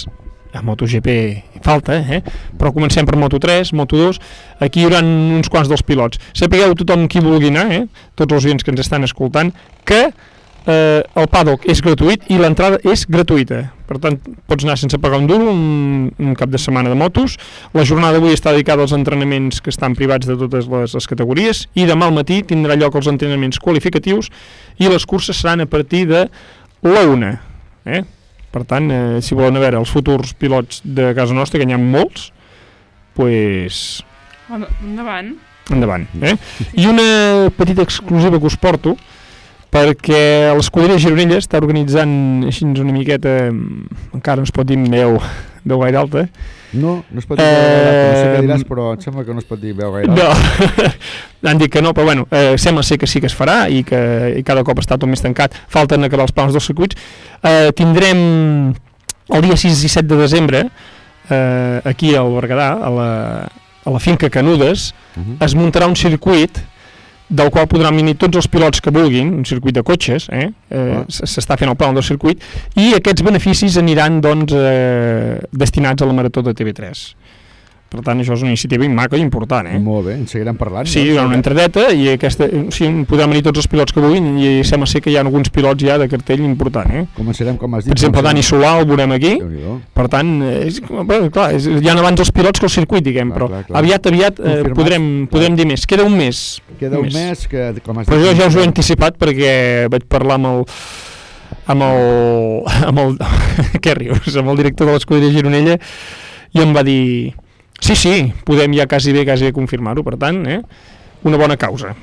a MotoGP falta, eh? però comencem per Moto3, Moto2, aquí hi haurà uns quants dels pilots. Sapigueu tothom qui vulgui anar, eh? tots els oients que ens estan escoltant, que eh, el paddock és gratuït i l'entrada és gratuïta. Per tant, pots anar sense pagar un duro un, un cap de setmana de motos. La jornada d'avui està dedicada als entrenaments que estan privats de totes les, les categories i demà al matí tindrà lloc els entrenaments qualificatius i les curses seran a partir de la una. Eh? Per tant, eh, si volen veure els futurs pilots de casa nostra, que n'hi ha molts, pues, Endavant. endavant. Eh? I una petita exclusiva que us porto, perquè l'escuderia Gironella està organitzant així una miqueta, mm, encara es pot dir amb veu, gaire alta, No, no es pot dir veu gaire alta, no sé què Eh, diràs, però em sembla que no es pot dir veu gaire alta. No, [LAUGHS] han dit que no, però bueno, eh, sembla ser que sí que es farà i que i cada cop està tot més tancat, falten acabar els plans dels circuits. Eh, tindrem el dia 6 i 7 de desembre eh, aquí al Berguedà, a la, a la finca Canudes, Mhm. es muntarà un circuit del qual podran venir tots els pilots que vulguin, un circuit de cotxes, eh? eh Ah. s'està fent el pla del circuit, i aquests beneficis aniran doncs, eh, destinats a la Marató de TV3. Per tant, això és una iniciativa maca i important, eh? Molt bé, en seguirem parlant. Sí, no? haurà una entradeta i aquesta, sí, podran venir tots els pilots que vulguin i sembla ser que hi ha alguns pilots ja de cartell important, eh? Començarem, com has dit... Per exemple, Dani Solà el veurem aquí, per tant, és, bé, clar, és, hi ha abans els pilots que el circuit, diguem, però clar, clar. aviat, aviat eh, podrem, podrem dir més. Queda un mes. Queda un mes que, com has Però dit... jo ja us ho he anticipat perquè vaig parlar amb el amb el, amb el [LAUGHS] què rius, amb el director de l'escuderia Gironella i em va dir sí, sí, podem ja quasi bé, quasi confirmar-ho, per tant, eh, una bona causa.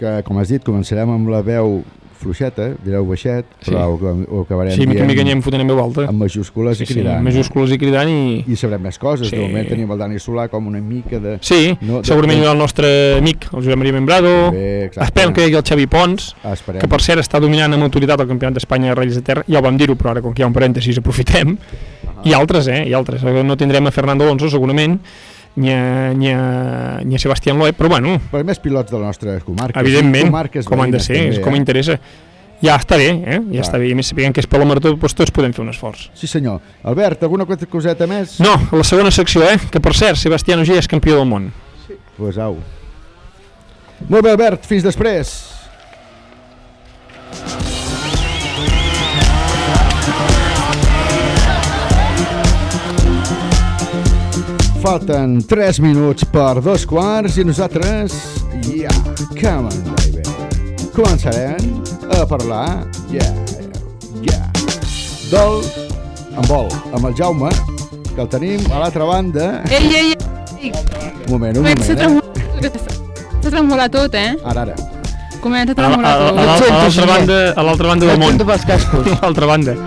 Que, com has dit, començarem amb la veu fluixeta, direu baixet, però ho, ho acabarem Sí, mica en mica dient anem fotent en veu alta. amb majúscules Sí, i sí, cridant. majúscules i cridant i... I sabrem més coses. Sí. De moment tenim el Dani Solà com una mica de... Sí, no, de- segurament el nostre amic, el Josep Maria Membrado, Bé, esperem que hi hagi el Xavi Pons, esperem. que per cert està dominant amb autoritat el Campionat d'Espanya de Rallis de Terra, ja ho vam dir-ho, però ara com que hi ha un parèntesis aprofitem, i altres, eh, i altres, no tindrem a Fernando Alonso segurament, ni a, ni a, ni a Sebastián Loeb, però bueno, Per més pilots de la nostra comarca. evidentment, Sí, comarques com han de ser, també, és com eh? interessa. Ja està bé, eh? ja Clar. està bé, i més sapiguem que és per la marató, doncs tots podem fer un esforç. Sí senyor. Albert, alguna coseta més? No, la segona secció, eh? que per cert, Sebastián Ogier és campió del món. Pues au. Molt bé, Albert, fins després. Falten 3 minuts per dos quarts i nosaltres, ja, yeah, come on, baby. Començarem a parlar, ja, yeah, ja, yeah, del amb vol, amb el Jaume, que el tenim a l'altra banda. Ei, ei, ei! Un moment, un moment, eh? tremolar, s'ha tremolat tot, eh? Ara, ara. Comença a tremolar tot. a, l'altra banda, a l'altra banda del món. pels cascos. [LAUGHS] A l'altra banda.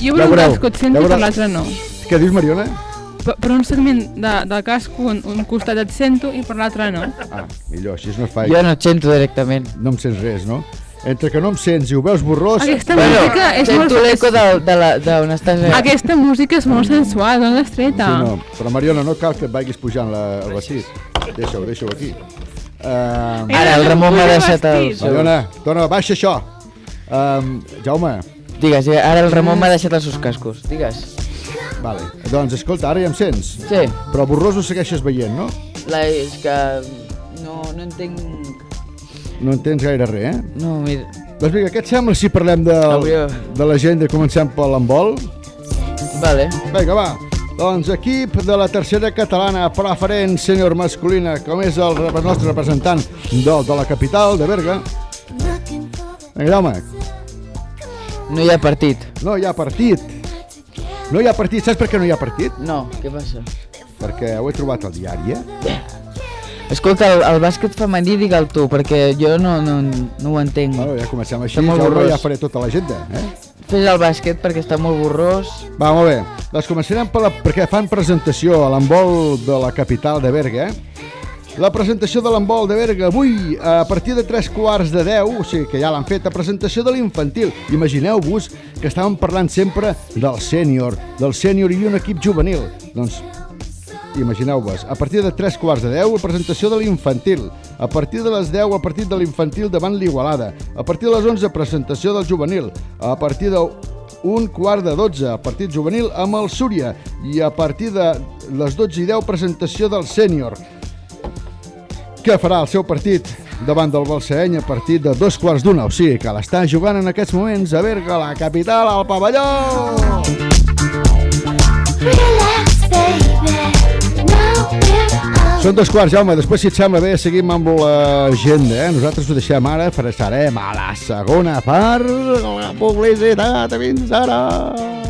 Jo Ja per un casco et ja sento per l'altre no. Què dius, Mariona? Per, per un segment de, del casco, un, un costat et sento i per l'altre no. Ah, millor, així no es fa. Jo no et sento directament. No em sents res, no? Entre que no em sents i ho veus borrós... Aquesta música és molt... Sento l'eco de- de la- d'on estàs... eh? Aquesta música és molt sensual, d'on l'has treta? Sí, no. Però Mariona, no cal que et vagis pujant la, el vestit. Deixa-ho, deixa-ho aquí. Uh, Ara, el Ramon m'ha deixat el... Mariona, dona, baixa això. Um, Jaume. Digues, ara el Ramon m'ha deixat els seus cascos. Digues. Vale. Doncs escolta, ara ja em sents. Sí. Però borrós ho segueixes veient, no? La, és que no, no entenc... No entens gaire res, eh? No, mira... Doncs vinga, què et sembla si parlem de, Hauria- de l'agenda i comencem per l'embol? Vale. Vinga, va. Doncs equip de la tercera catalana preferent sènior masculina, com és el, nostre representant del, de la capital, de Berga. Vinga, Jaume. No hi ha partit. No hi ha partit. No hi ha partit. Saps per què no hi ha partit? No, què passa? Perquè ho he trobat al diari, eh? Escolta, el, el bàsquet femení digue'l tu, perquè jo no, no, no ho entenc. Bueno, ja comencem així, borrós. ja faré tota l'agenda, eh? Fes el bàsquet perquè està molt borrós. Va, molt bé. Doncs començarem per la, perquè fan presentació a l'embol de la capital de Berga. eh? La presentació de l'embol de Berga avui a partir de 3 quarts de 10, o sigui que ja l'han fet, a presentació de l'infantil. Imagineu-vos que estàvem parlant sempre del sènior, del sènior i un equip juvenil. Doncs imagineu-vos, a partir de 3 quarts de 10 la presentació de l'infantil, a partir de les 10 el partit de l'infantil davant l'Igualada, a partir de les 11 presentació del juvenil, a partir de un quart de 12 el partit juvenil amb el Súria. I a partir de les 12 i 10 presentació del sènior que farà el seu partit davant del Balsaeny a partir de dos quarts d'una, o sigui que l'està jugant en aquests moments a Berga, la capital, al pavelló! Són dos quarts, Jaume. Després, si et sembla bé, seguim amb l'agenda. Eh? Nosaltres ho deixem ara, farem a la segona part la publicitat. Fins ara!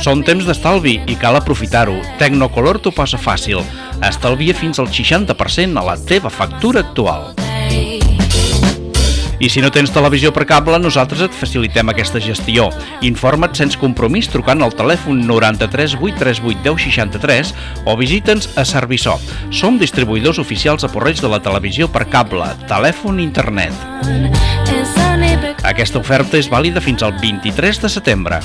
Són temps d'estalvi i cal aprofitar-ho. Tecnocolor t'ho posa fàcil. Estalvia fins al 60% a la teva factura actual. I si no tens televisió per cable, nosaltres et facilitem aquesta gestió. Informa't sense compromís trucant al telèfon 93 838 1063 o visita'ns a Serviçó. Som distribuïdors oficials a Porreig de la televisió per cable, telèfon i internet. Aquesta oferta és vàlida fins al 23 de setembre.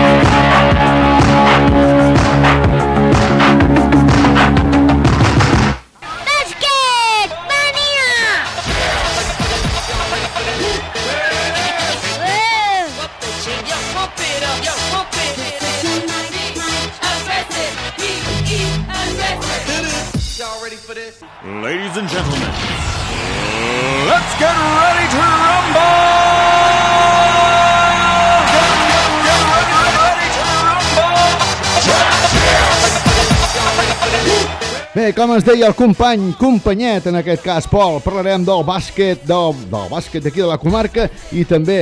Bye. Com ens deia el company, companyet, en aquest cas Pol, parlarem del bàsquet, del, del bàsquet d'aquí de la comarca i també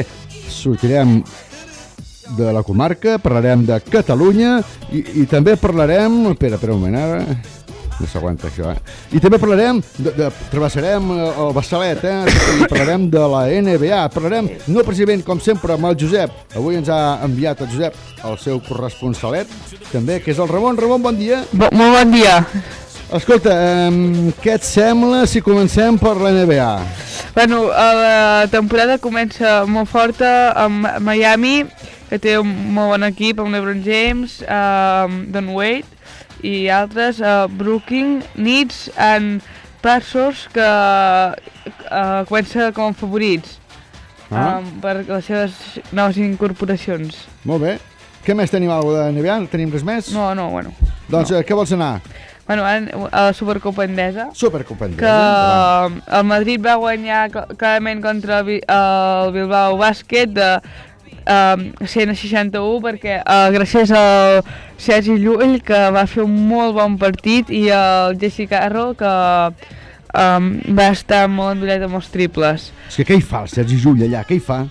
sortirem de la comarca, parlarem de Catalunya i, i també parlarem... Espera, espera un moment, ara... No s'aguanta això, eh? I també parlarem, de, de, travessarem eh, el Bassalet, eh? I parlarem de la NBA, parlarem, no precisament com sempre, amb el Josep. Avui ens ha enviat el Josep el seu corresponsalet, també, que és el Ramon. Ramon, bon dia. Bo, molt bon dia. Escolta, eh, què et sembla si comencem per la NBA? Bueno, eh, la temporada comença molt forta amb Miami, que té un molt bon equip, amb LeBron James, uh, Don Wade i altres, uh, Brooklyn Nets and passos que uh, comença com a favorits Ah. um, per les seves noves incorporacions. Molt bé. Què més tenim? Alguna de NBA? Tenim res més? No, no, bueno. Doncs eh, què vols anar? Bueno, a la Supercopa Endesa, Supercopa que Endesa. el Madrid va guanyar cl- clarament contra el, Bi- el Bilbao Bàsquet de um, 100 a 61 perquè uh, gràcies al Sergi Llull que va fer un molt bon partit i el Jesse Carro que um, va estar molt endollat amb els triples. És que què hi fa el Sergi Llull allà? Què hi fa?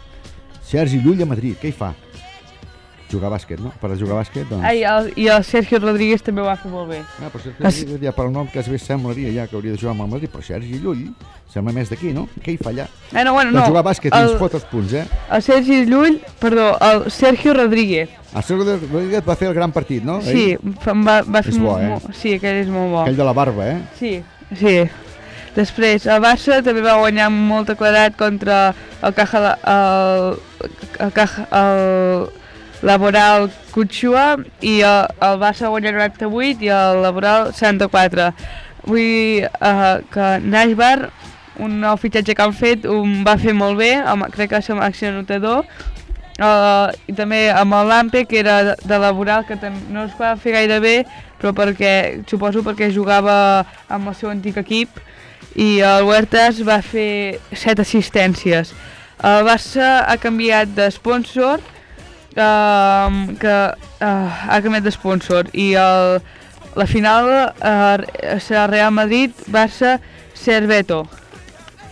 Sergi Llull a Madrid, què hi fa? Jugar a bàsquet, no? Per a jugar a bàsquet, doncs... Ai, el, I el Sergio Rodríguez també ho va fer molt bé. Ah, però Sergi Es- Llull, ja pel nom quasi bé semblaria ja que hauria de jugar amb el Madrid, però Sergi Llull sembla més d'aquí, no? Què hi fa allà? Ah, no, bueno, Doncs no. jugar a bàsquet i El- ens fot els punts, eh? El Sergi Llull, perdó, el Sergio Rodríguez. El Sergi Rodríguez va fer el gran partit, no? Sí, Ell? va, va fer És bo, molt- eh? molt- Sí, aquell és molt bo. Aquell de la barba, eh? Sí, sí. Després, el Barça també va guanyar amb molta claredat contra el Caja... La- El, el, Caja, el Laboral Cutxua i el, el Barça va guanyar 98 i el Laboral 74. Vull dir uh, que Nashbar, un nou fitxatge que han fet, un va fer molt bé, amb, crec que va ser un acció anotador, Uh, i també amb el Lampe, que era de, de laboral, que no es va fer gaire bé, però perquè, suposo perquè jugava amb el seu antic equip, i el Huertas va fer set assistències. El Barça ha canviat de uh, que uh, ha canviat de sponsor, i el, la final uh, serà Real Madrid, Barça, Cerveto.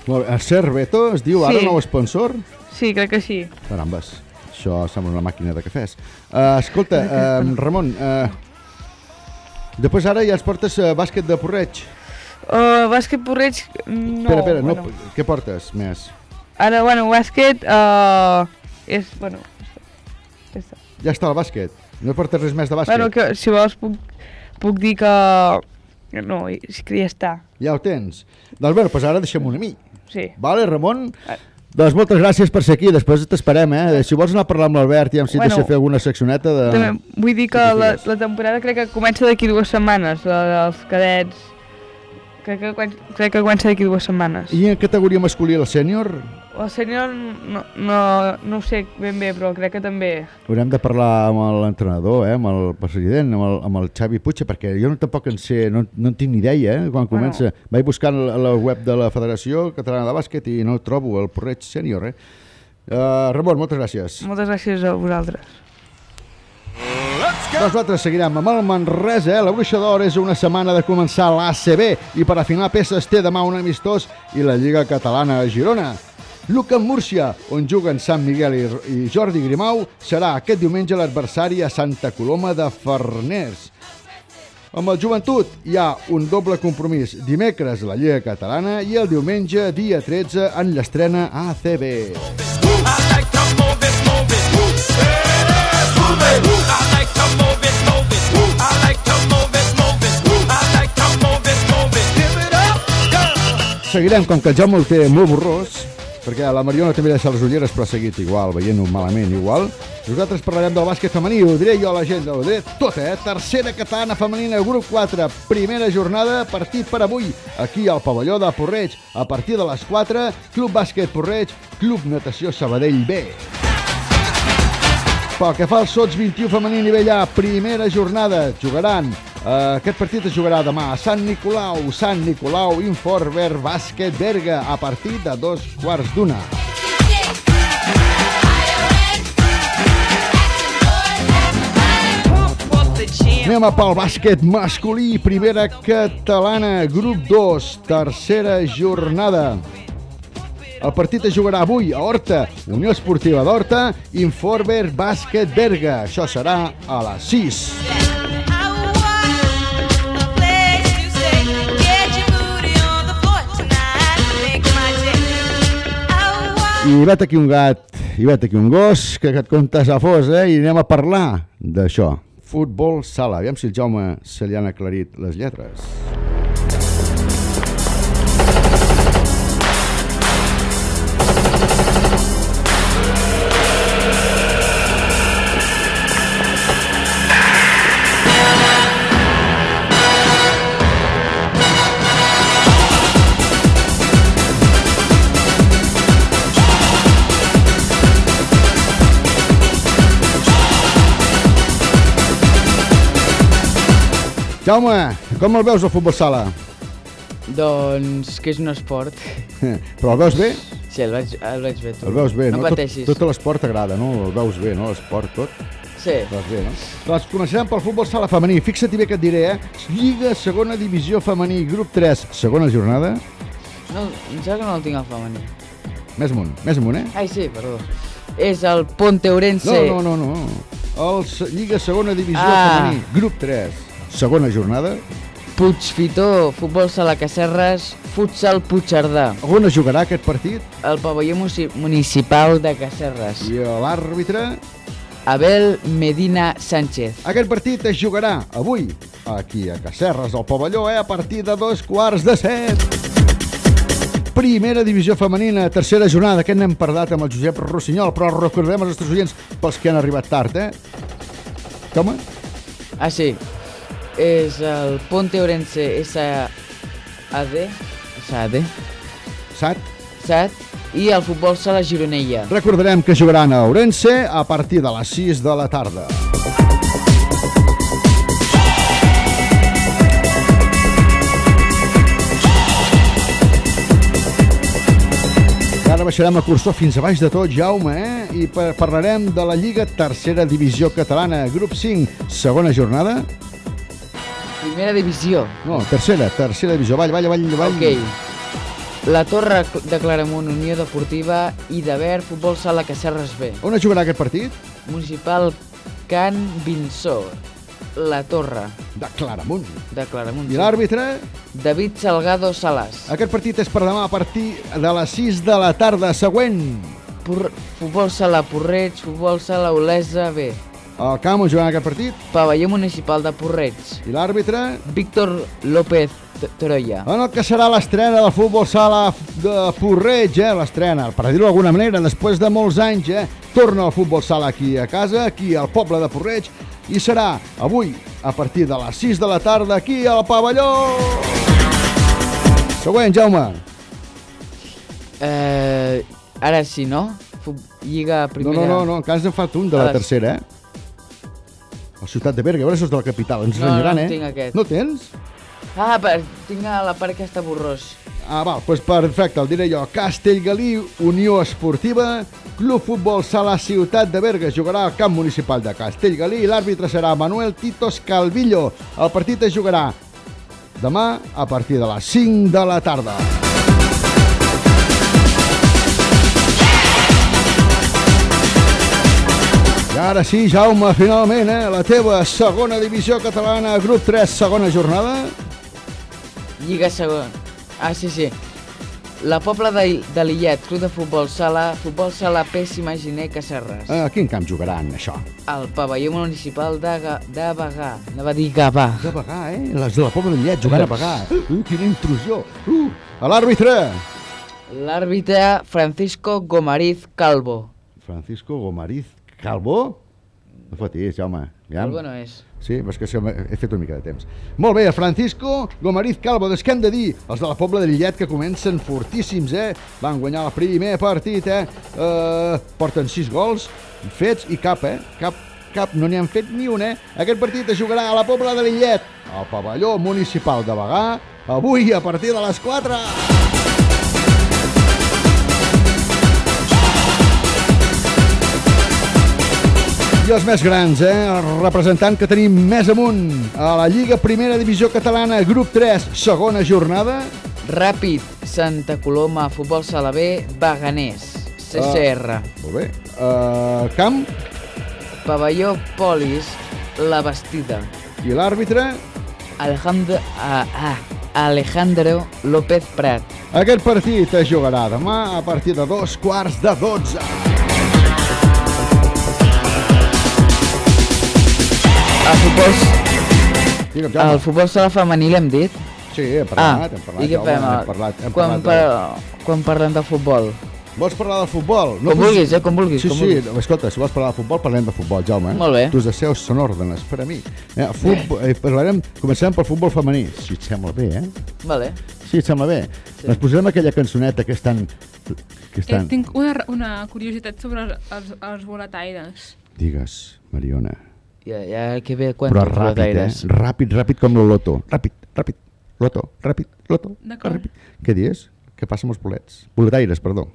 Molt bé. El Cerveto es diu ara Sí. nou sponsor? Sí, crec que sí. Carambes, això sembla una màquina de cafès. Uh, escolta, [LAUGHS] uh, Ramon, uh, després ara ja ens portes uh, bàsquet de porreig. Uh, bàsquet porreig, no. espera, espera, bueno. no, què portes més? Ara, bueno, bàsquet, uh, és, bueno, ja està. El bàsquet. No portes res més de bàsquet? Bueno, que, si vols puc, puc dir que... No, que ja està. Ja ho tens. Doncs bé, doncs ara deixem-ho a mi. Sí. Vale, Ramon? Doncs moltes gràcies per ser aquí, després t'esperem, eh? Si vols anar a parlar amb l'Albert i amb si Bueno, bueno, fer alguna seccioneta de... També vull dir que la, la temporada crec que comença d'aquí dues setmanes, la dels cadets. Crec que, quan- crec que comença d'aquí dues setmanes. I en categoria masculina, el sènior? El senyor no, no, no ho sé ben bé, però crec que també. Haurem de parlar amb l'entrenador, eh? amb el president, amb el, amb el Xavi Puigca, perquè jo no, tampoc en sé, no, no en tinc ni idea, eh? quan comença. Vaig buscant a la web de la Federació Catalana de Bàsquet i no trobo el porreig sènior. Eh? Uh, Ramon, moltes gràcies. Moltes gràcies a vosaltres. Nosaltres seguirem amb el Manresa, eh? la Bruixa d'Or és una setmana de començar l'ACB i per afinar peces té demà un amistós i la Lliga Catalana a Girona. Luca Múrcia, on juguen Sant Miguel i, i Jordi Grimau, serà aquest diumenge l'adversari a Santa Coloma de Farners. Amb el joventut hi ha un doble compromís. Dimecres la Lliga Catalana i el diumenge, dia 13, en l'estrena ACB. Seguirem, com que el Jaume el té molt borrós, perquè la Mariona també deixa les ulleres, però ha seguit igual, veient-ho malament igual. Nosaltres parlarem del bàsquet femení, ho diré jo a la gent, ho diré tot, eh? Tercera catalana femenina, grup 4, primera jornada, partit per avui, aquí al pavelló de Porreig, a partir de les 4, Club Bàsquet Porreig, Club Natació Sabadell B. Pel que fa al Sots 21 femení nivell A, primera jornada, jugaran Uh, aquest partit es jugarà demà a Sant Nicolau, Sant Nicolau, Informer, Bàsquet, Berga, a partir de dos quarts d'una. Anem a pel bàsquet masculí, primera catalana, grup 2, tercera jornada. El partit es jugarà avui a Horta, Unió Esportiva d'Horta, Informer, Bàsquet, Berga. Això serà a les 6. I vet aquí un gat, i vet aquí un gos, que et comptes a fos, eh? I anem a parlar d'això. Futbol sala. Aviam si el Jaume se li han aclarit les lletres. Jaume, com el veus el futbol sala? Doncs que és un esport. Però el veus bé? Sí, el veig, el veig bé. Tu. El veus bé, no? No pateixis. Tot, tot l'esport t'agrada, no? El veus bé, no? L'esport, tot. Sí. El veus bé, no? Doncs començarem pel futbol sala femení. Fixa't bé que et diré, eh? Lliga, segona divisió femení, grup 3, segona jornada. No, em sembla que no el tinc al femení. Més amunt, més amunt, eh? Ai, sí, perdó. És el Ponte Ourense. No, no, no, no. El Lliga segona divisió Ah. femení, grup 3, segona jornada. Puigfitó, futbol sala Cacerres, futsal Puigcerdà. On es jugarà aquest partit? El pavelló municipal de Cacerres. I l'àrbitre? Abel Medina Sánchez. Aquest partit es jugarà avui, aquí a Cacerres, al pavelló, eh, a partir de dos quarts de set. Primera divisió femenina, tercera jornada. Aquest n'hem parlat amb el Josep Rossinyol, però recordem als nostres oients pels que han arribat tard, eh? Com? Ah, sí. És el Ponte Ourense SAD. SAD. SAT. SAT. I el futbol sala Gironella. Recordarem que jugaran a Ourense a partir de les 6 de la tarda. Ara baixarem el cursor fins a baix de tot, Jaume, eh? I pa- parlarem de la Lliga Tercera Divisió Catalana, grup 5, segona jornada. Primera divisió. No, tercera, tercera divisió. Vall, vall, vall, vall. Ok. La Torre de Claramunt, Unió Deportiva i de Ver, futbol sala Cacerres B. On es jugarà aquest partit? Municipal Can Vinsó. La Torre. De Claramunt. De Claramunt. I l'àrbitre? David Salgado Salas. Aquest partit és per demà a partir de les 6 de la tarda. Següent. Por futbol sala Porreig, futbol sala Olesa B. El camp on jugarà aquest partit? Pavelló municipal de Porreig. I l'àrbitre? Víctor López Torolla. En el que serà l'estrena del futbol sala de Porreig, eh? l'estrena, per dir-ho d'alguna manera, després de molts anys, eh? torna el futbol sala aquí a casa, aquí al poble de Porreig, i serà avui, a partir de les 6 de la tarda, aquí al pavelló! Següent, Jaume. Eh, ara sí, no? Lliga No, primera... no, no, no, encara ens en falta un de la tercera, eh? La ciutat de Berga, a veure si és de la capital, ens No, renyaran, no eh? tinc aquest. No tens? Ah, per, tinc a la part aquesta borrós. Ah, val, doncs perfecte, el diré jo. Castellgalí, Unió Esportiva, Club Futbol Sala Ciutat de Berga jugarà al camp municipal de Castellgalí i l'àrbitre serà Manuel Titos Calvillo. El partit es jugarà demà a partir de les 5 de la tarda. I ara sí, Jaume, finalment, eh, la teva segona divisió catalana, grup 3, segona jornada. Lliga segona. Ah, sí, sí. La Pobla de, de Lillet, Club de Futbol Sala, Futbol Sala Pes Imaginer Cacerres. A quin camp jugaran, això? El pavelló municipal de, Ga- de Bagà. No va dir Gavà. De Bagà, eh? Les de la Pobla de Lillet jugant a Bagà. Uh, quina intrusió. Uh, a l'àrbitre. L'àrbitre Francisco Gomariz Calvo. Francisco Gomariz Calvo? No fotis, Jaume. Ja. Calvo no és. Sí, però és que he fet una mica de temps. Molt bé, Francisco Gomariz Calvo. Doncs què hem de dir? Els de la Pobla de Lillet que comencen fortíssims, eh? Van guanyar el primer partit, eh? Uh, porten sis gols fets i cap, eh? Cap, cap, no n'hi han fet ni un, eh? Aquest partit es jugarà a la Pobla de Lillet, al pavelló municipal de Bagà, avui a partir de les 4. I els més grans, eh? El representant que tenim més amunt a la Lliga Primera Divisió Catalana, grup 3, segona jornada. Ràpid, Santa Coloma, Futbol Sala B, Baganès, CCR. Uh, molt bé. Uh, camp Pavelló Polis, La Bastida. i l'àrbitre. Alejandro, ah, ah, Alejandro López Prat. Aquest partit es jugarà demà a partir de dos quarts de 12. El futbol, el futbol sala femení l'hem dit? Sí, hem parlat, ah, hem parlat, I què fem? hem parlat- hem quan, parlat de- quan parlem de futbol? Vols parlar de futbol? Com vulguis, eh, com vulguis, Sí, com sí, vulguis. escolta, si vols parlar de futbol, parlem de futbol, Jaume. Eh? Molt bé. Tus deseos són òrdenes per a mi. Eh, futbol, eh, parlarem, comencem pel futbol femení, si et sembla bé, eh? Vale. Sí, et sembla bé. Sí. Ens posarem aquella cançoneta que estan... Que Eh, estan... tinc una, una curiositat sobre els, els, els boletaires. Digues, Mariona. Ja, ja que ve quan Però ràpid, eh? Ràpid, ràpid com la loto. Ràpid, ràpid. Loto, ràpid, loto. D'acord. Ràpid. Què dius? Què passa amb els bolets? Boletaires, perdó.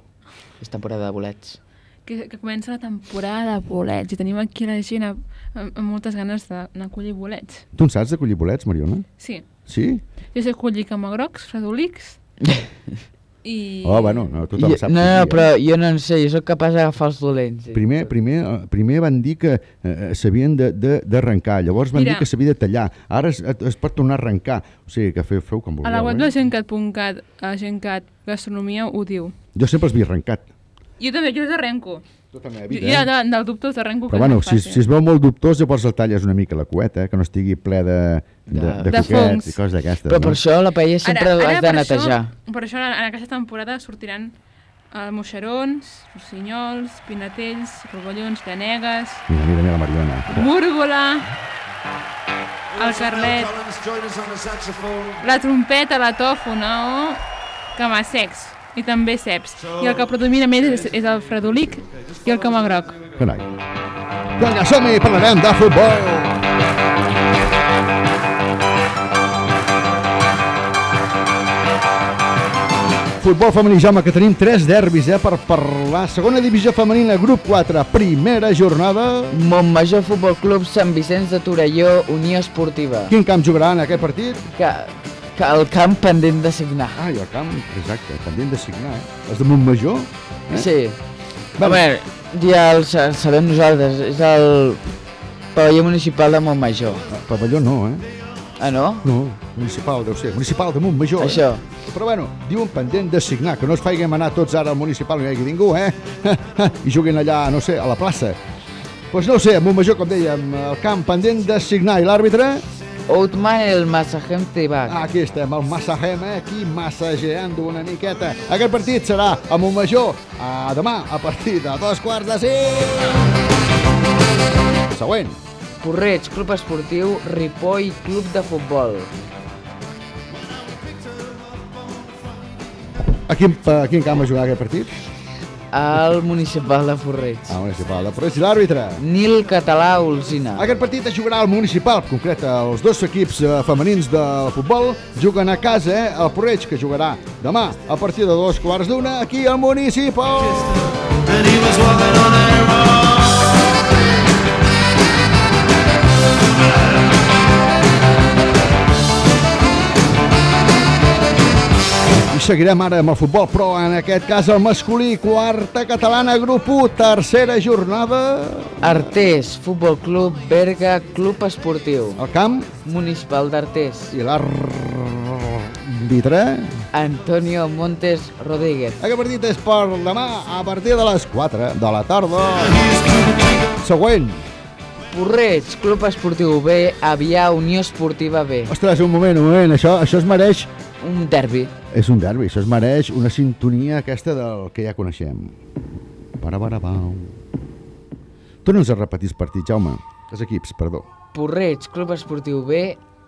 És temporada de bolets. Que, que comença la temporada de bolets i tenim aquí la gent amb, amb, amb moltes ganes d'anar a collir bolets. Tu en saps de collir bolets, Mariona? Sí, Sí? jo sé collir camagrocs, fredolics [LAUGHS] i... Oh, bueno, no, tothom Jo, sap no, no, eh? però jo no en sé, jo sóc capaç d'agafar els dolents. eh. Primer, primer, eh, primer van dir que eh, s'havien de- de- d'arrencar, llavors van Mira. dir que s'havia de tallar, ara es, es pot tornar a arrencar, o sigui que feu, feu com A la vulgueu. web de Eh? gencat.cat, a gencat gastronomia ho diu. Jo sempre els havia arrencat, Jo també, jo els arrenco. Tu també, Jo, ja, de, del dubte els arrenco. que però bueno, si, si es veu molt dubtós, llavors el talles una mica la cueta, eh? que no estigui ple de, de, de, De coquets i coses d'aquestes. Però per no? això la paella sempre l'has de per netejar. Això, per això en aquesta temporada sortiran uh, moixerons, rossinyols, pinatells, rovellons, llanegues, Mira, mira, mira la Mariona. múrgola, el carlet, la trompeta, la tòfona o camassecs i també ceps. I el que predomina més és, és el fredolic i el camagroc. Carai. Vinga, som-hi, parlarem de futbol! Futbol femení, Jaume, que tenim tres derbis, eh, per parlar. Segona divisió femenina, grup 4, primera jornada. Montmajor Futbol Club, Sant Vicenç de Torelló, Unió Esportiva. Quin camp jugarà en aquest partit? Que, que el camp pendent de signar. Ah, i el camp, exacte, pendent de signar, eh? Els de Montmajor? Eh? Sí. Va, A veure, ja el sa- sabem nosaltres, és el pavelló municipal de Montmajor. Pavelló no, eh? Ah, no? No, municipal deu ser, municipal de Montmajor. Això. Eh? Però bueno, diuen pendent de signar, que no es faiguem anar tots ara al municipal, no hi hagi ningú, eh? [LAUGHS] I juguin allà, no sé, a la plaça. Doncs pues no sé, a Montmajor, com dèiem, el camp pendent de signar i l'àrbitre... Outman el Massajem Tibac. Aquí estem, el Massajem, eh? aquí massageant una miqueta. Aquest partit serà a Montmajor a demà, a partir de dos quarts de cinc. Següent. Porreig, Club Esportiu, Ripoll, Club de Futbol. A quin, a quin camp va jugar aquest partit? El municipal de Porreig. Ah, municipal de Porreig. I l'àrbitre? Nil Català Olsina. Aquest partit es jugarà al municipal, concret els dos equips eh, femenins de futbol juguen a casa, eh? El Porreig, que jugarà demà a partir de dos quarts d'una aquí al municipal. I seguirem ara amb el futbol, però en aquest cas el masculí, quarta catalana, grup 1, tercera jornada. Artés, Futbol Club, Berga, Club Esportiu. El camp? Municipal d'Artés. I l'àrbitre? Antonio Montes Rodríguez. Aquest partit és per demà a partir de les 4 de la tarda. Següent. Porreig, Club Esportiu B, Avià, Unió Esportiva B. Ostres, un moment, un moment, això, això es mereix... Un derbi. És un derbi, això es mereix una sintonia aquesta del que ja coneixem. Para, para, pau. Torna'ns a repetir els partits, Jaume. Els equips, perdó. Porreig, Club Esportiu B,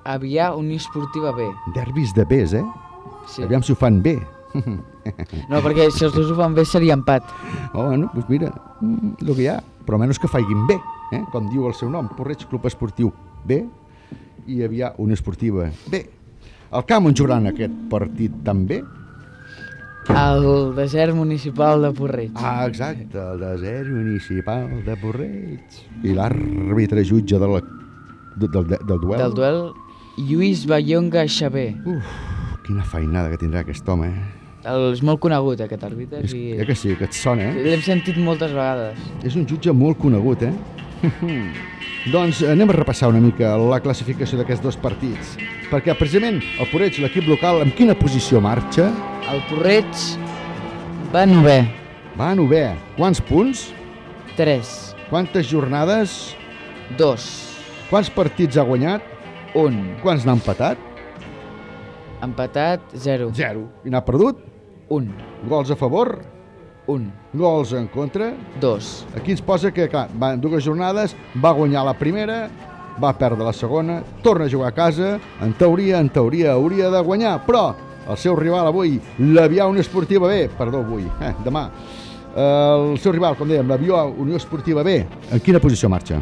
Avià, Unió Esportiva B. Derbis de Bs, eh? Sí. Aviam si ho fan bé. No, perquè si els dos ho fan bé seria empat. Oh, bueno, doncs mira, mm, el que hi ha. Però almenys que faiguin bé, eh? com diu el seu nom. Porreig Club Esportiu B i havia una esportiva B. El camp on jugaran aquest partit també? El desert municipal de Porreig. Ah, exacte, el desert municipal de Porreig. I l'àrbitre jutge de la, de, del, del duel. Del duel, Lluís Bayonga Xavé. Uf, quina feinada que tindrà aquest home, eh? El, és molt conegut, aquest àrbitre. És, i... eh que sí, que et sona, eh? L'hem sentit moltes vegades. És un jutge molt conegut, eh? [LAUGHS] doncs anem a repassar una mica la classificació d'aquests dos partits. Perquè precisament el Porreig, l'equip local, amb quina posició marxa? El Porreig va novè. Va a novè. Quants punts? Tres. Quantes jornades? Dos. Quants partits ha guanyat? Un. Quants n'ha empatat? Empatat, zero. Zero. I n'ha perdut? Un. Gols a favor? Un. Gols en contra? Dos. Aquí ens posa que, clar, va en dues jornades, va guanyar la primera, va perdre la segona, torna a jugar a casa, en teoria, en teoria, hauria de guanyar, però el seu rival avui, l'Avià Unió Esportiva B, perdó, avui, eh, demà, el seu rival, com dèiem, l'Avià Unió Esportiva B, en quina posició marxa?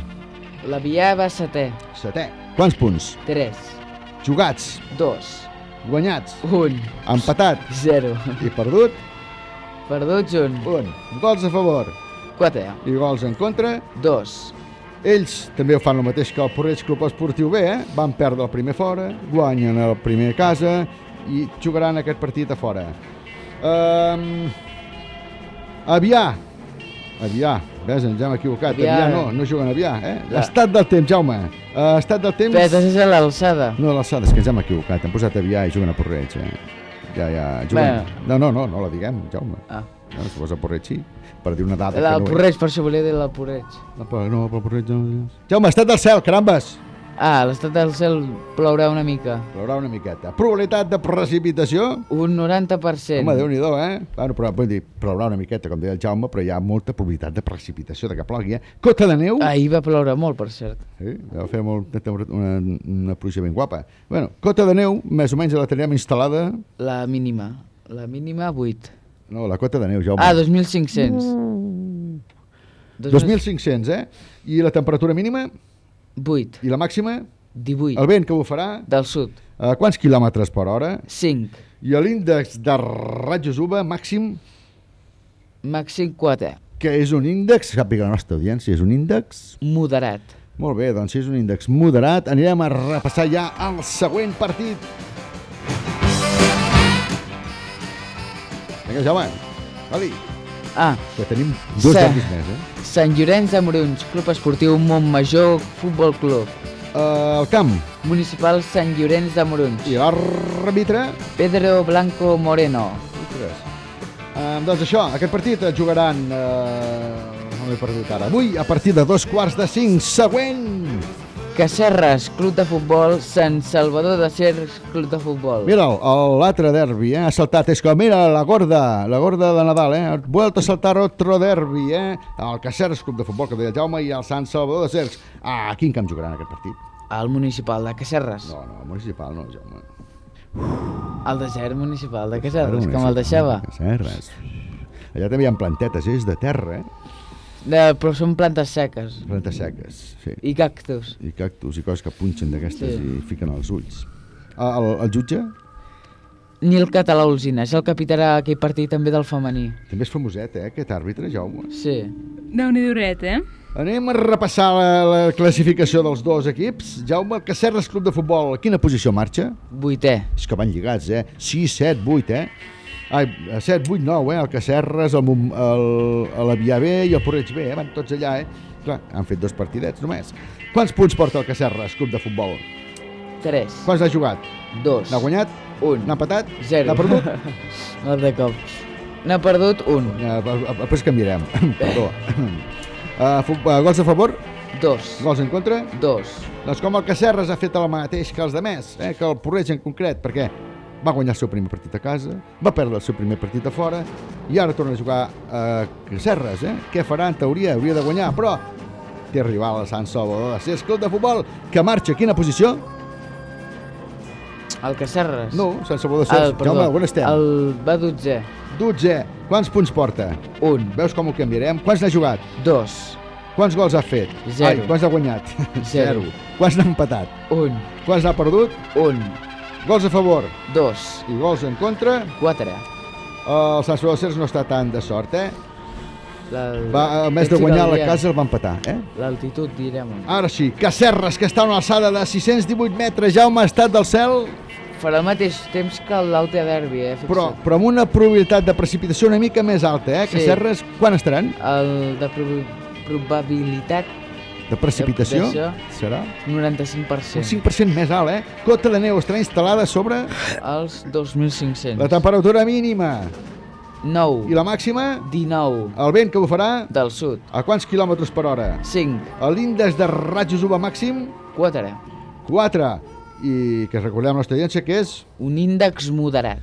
L'Avià va setè. Setè. Quants punts? 3. Jugats. 2. Guanyats. 1. Empatat. 0. I perdut? Perduts 1. 1. Gols a favor. 4. I gols en contra? 2. Ells també ho fan el mateix que el Porreig Club Esportiu B, eh? van perdre el primer fora, guanyen el primer a casa i jugaran aquest partit a fora. Um, Avià, Avià, ves, ens hem equivocat, Avià, Avià. no, no juguen Avià, eh? Ja. Estat del temps, Jaume, uh, estat del temps... Espera, és a l'alçada. No, l'alçada, és que ens hem equivocat, hem posat Avià i juguen a Porreig, eh? Ja, ja, juguen... No, no, no, no la diguem, Jaume. Ah. No, si Porreig sí, per dir una dada El que no Porreig, per això volia dir el Porreig. No, però no, però Porreig no... Jaume, estat del cel, carambes! Ah, l'estat del cel plourà una mica. Plourà una miqueta. Probabilitat de precipitació? Un 90%. Home, déu nhi eh? Bueno, però vull dir, plourà una miqueta, com deia el Jaume, però hi ha molta probabilitat de precipitació, de que plogui, eh? Cota de neu? Ahir va ploure molt, per cert. Sí, va fer molt, una, una pluja ben guapa. Bueno, cota de neu, més o menys la teníem instal·lada... La mínima. La mínima 8. No, la cota de neu, Jaume. Ah, 2.500. Mm. 2.500, eh? I la temperatura mínima? 8. I la màxima? 18. El vent que bufarà? Del sud. A quants quilòmetres per hora? 5. I l'índex de ratjos UVA màxim? Màxim 4. Que és un índex, sàpiga la nostra audiència, és un índex... Moderat. Molt bé, doncs si és un índex moderat, anirem a repassar ja el següent partit. Vinga, Jaume, va-li. Ah. Que tenim dos Sa- derbis més, eh? Sant Llorenç de Morunys, Club Esportiu Montmajor Futbol Club. Uh, el camp. Municipal Sant Llorenç de Morunys. I l'àrbitre? Pedro Blanco Moreno. Ostres. Um, doncs això, aquest partit jugaran... Uh, no l'he perdut ara. Avui, a partir de dos quarts de cinc. Següent! Cacerres, Club de Futbol, Sant Salvador de Cers, Club de Futbol. Mira, l'altre derbi, eh? Ha saltat, és com, mira, la gorda, la gorda de Nadal, eh? Ha vuelto a saltar otro derbi, eh? El Caceres Club de Futbol, que deia Jaume, i el Sant Salvador de Cercs. Ah, a quin camp jugaran aquest partit? Al municipal de Cacerres. No, no, municipal no, Jaume. Al desert municipal de Cacerres, com el deixava. Cacerres. Allà també hi ha plantetes, eh? és de terra, eh? De, però són plantes seques. Plantes seques, sí. I cactus. I cactus i coses que punxen d'aquestes Sí. i fiquen als ulls. Ah, El, el jutge Nil Català Olsina, és el capità d'aquell partit també del femení. també és famoset, eh, aquest àrbitre, Jaume. Sí. Déu-n'hi duret, eh? Anem a repassar la, la classificació dels dos equips. Jaume, el Cacerres Club de Futbol, a quina posició marxa? Vuitè. És que van lligats, eh? 6, 7, 8, eh? Ai, 7, 8, 9, eh? El Cacerres, el, Mom- el, l'Avià B i el Porreig B, eh? Van tots allà, eh? Clar, han fet dos partidets només. Quants punts porta el Cacerres Club de Futbol? 3. Quants ha jugat? 2. N'ha guanyat? 1. N'ha empatat? 0. N'ha perdut? [LAUGHS] Molt de cop. N'ha perdut 1. Ja, després canviarem. [LAUGHS] Perdó. Uh, gols a favor? 2. Gols en contra? 2. Doncs com el Cacerres ha fet el mateix que els demés, eh? que el Porreig en concret, perquè va guanyar el seu primer partit a casa, va perdre el seu primer partit a fora, i ara torna a jugar a Cacerres. Eh? Què farà en teoria? Hauria de guanyar, però té rival al Sant Salvador de Cés Club de Futbol, que marxa a quina posició? El Cacerres. No, Sant Salvador de. El, perdó, Jaume, on estem? El va 12. 12. Quants punts porta? Un. Veus com ho canviarem? Quants n'ha jugat? Dos. Quants gols ha fet? Zero. Ai, quants ha guanyat? Zero. [LAUGHS] Quants n'ha empatat? Un. Quants n'ha perdut? Un. Gols a favor? Dos. I gols en contra? Quatre. El Sant Salvador no està tan de sort, eh? Va, a més de guanyar la casa el va empatar, eh? L'altitud, direm. Ara sí, Cacerres, que està a una alçada de 618 metres, Jaume, estat del cel, Farà el mateix temps que l'Altea Derby, eh? Fixa't. però, però amb una probabilitat de precipitació una mica més alta, eh? Sí. Cacerres, quan estaran? El de prob probabilitat De precipitació? Serà? 95%. Un 5% més alt, eh? Cota de neu estarà instal·lada sobre Els 2.500. la temperatura mínima 9. i la màxima, 19. el vent que bufarà, Del sud. a quants quilòmetres per hora? 5. L'índex de ratjos UVA màxim, 4. 4. I que recordem la nostra audiència que és, Un índex moderat.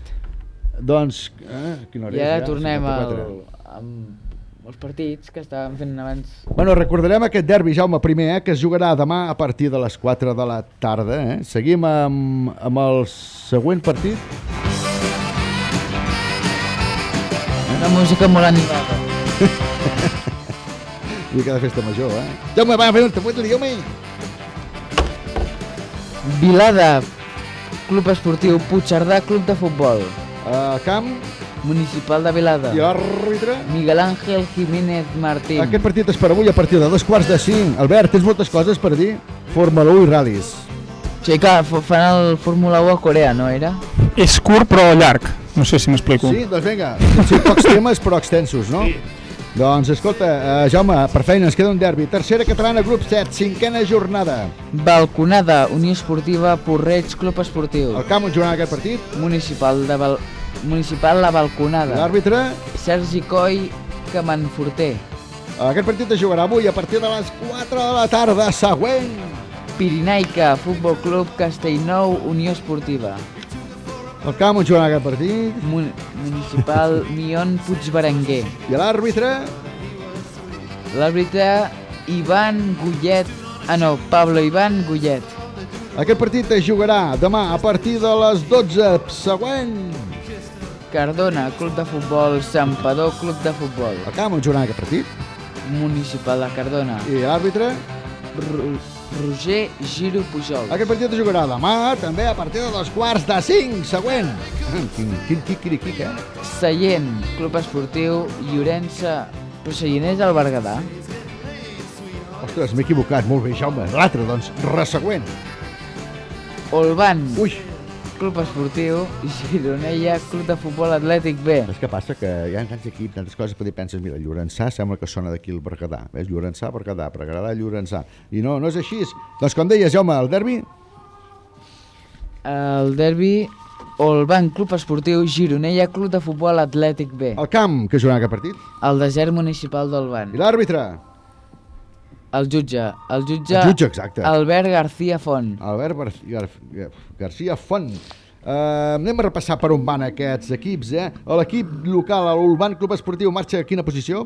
doncs, eh, quina hora I és ara ja? tornem al, 54. amb els partits que estàvem fent abans. Bueno, recordarem aquest derbi, Jaume, primer, eh, que es jugarà demà a partir de les 4 de la tarda. Eh? Seguim amb, amb el següent partit. Una música molt animada. [LAUGHS] Mica de festa major, eh? Jaume, va, fem te fot-li, home! Vilada, Club Esportiu Puigcerdà, Club de Futbol. Uh, camp? Municipal de Vilada. I l'àrbitre? Miguel Ángel Jiménez Martín. Aquest partit és per avui a partir de dos quarts de cinc. Albert, tens moltes coses per dir? Fórmula 1 i ral·lis. Sí, clar, f- fan el Fórmula 1 a Corea, no era? És curt però llarg. No sé si m'explico. Sí, doncs vinga, sí, pocs temes però extensos, no? Sí. Doncs escolta, uh, Jaume, per feina ens queda un derbi. Tercera catalana, grup 7, cinquena jornada. Balconada, Unió Esportiva Porreig, Club Esportiu. El camp on jugarà aquest partit? Municipal de Val... Municipal La Balconada. L'àrbitre? Sergi Coll Camanforter. Aquest partit es jugarà avui a partir de les 4 de la tarda, següent. Pirinaica, Futbol Club Castellnou, Unió Esportiva. El camp on jugarà aquest partit? Mun Municipal [LAUGHS] Mion Puigberenguer. I l'àrbitre? L'àrbitre Ivan Gullet. Ah no, Pablo Ivan Gullet. Aquest partit es jugarà demà a partir de les 12, següent. Cardona, Club de Futbol, Sampador, Club de Futbol. El camp on aquest partit? Municipal de Cardona. I l'àrbitre? Ro Roger Giro Pujol. Aquest partit es jugarà demà, també a partir de dos quarts de cinc, següent. Quin, quin quiquiriquic, eh? Seient, Club Esportiu, Llorença... Però Seient és el Berguedà? Ostres, m'he equivocat, molt bé, Jaume. L'altre, doncs, resegüent. Olban. Ui. Club Esportiu, Gironella, Club de Futbol Atlètic B. És que passa que hi ha tants equips, tantes coses, però penses, mira, Llorençà sembla que sona d'aquí el Berguedà. Ves, Llorençà, Berguedà, Berguedà, Llorençà. I no, no és així. Doncs com deies, Jaume, el derbi? El derbi, Olban, Club Esportiu, Gironella, Club de Futbol Atlètic B. El camp que jugarà aquest partit? El desert municipal d'Olban. I l'àrbitre? El jutge. El jutge, El jutge, exacte. Albert García Font. Albert Gar Gar García Font. Uh, anem a repassar per on van aquests equips, eh? L'equip local, l'Ulban Club Esportiu, marxa a quina posició?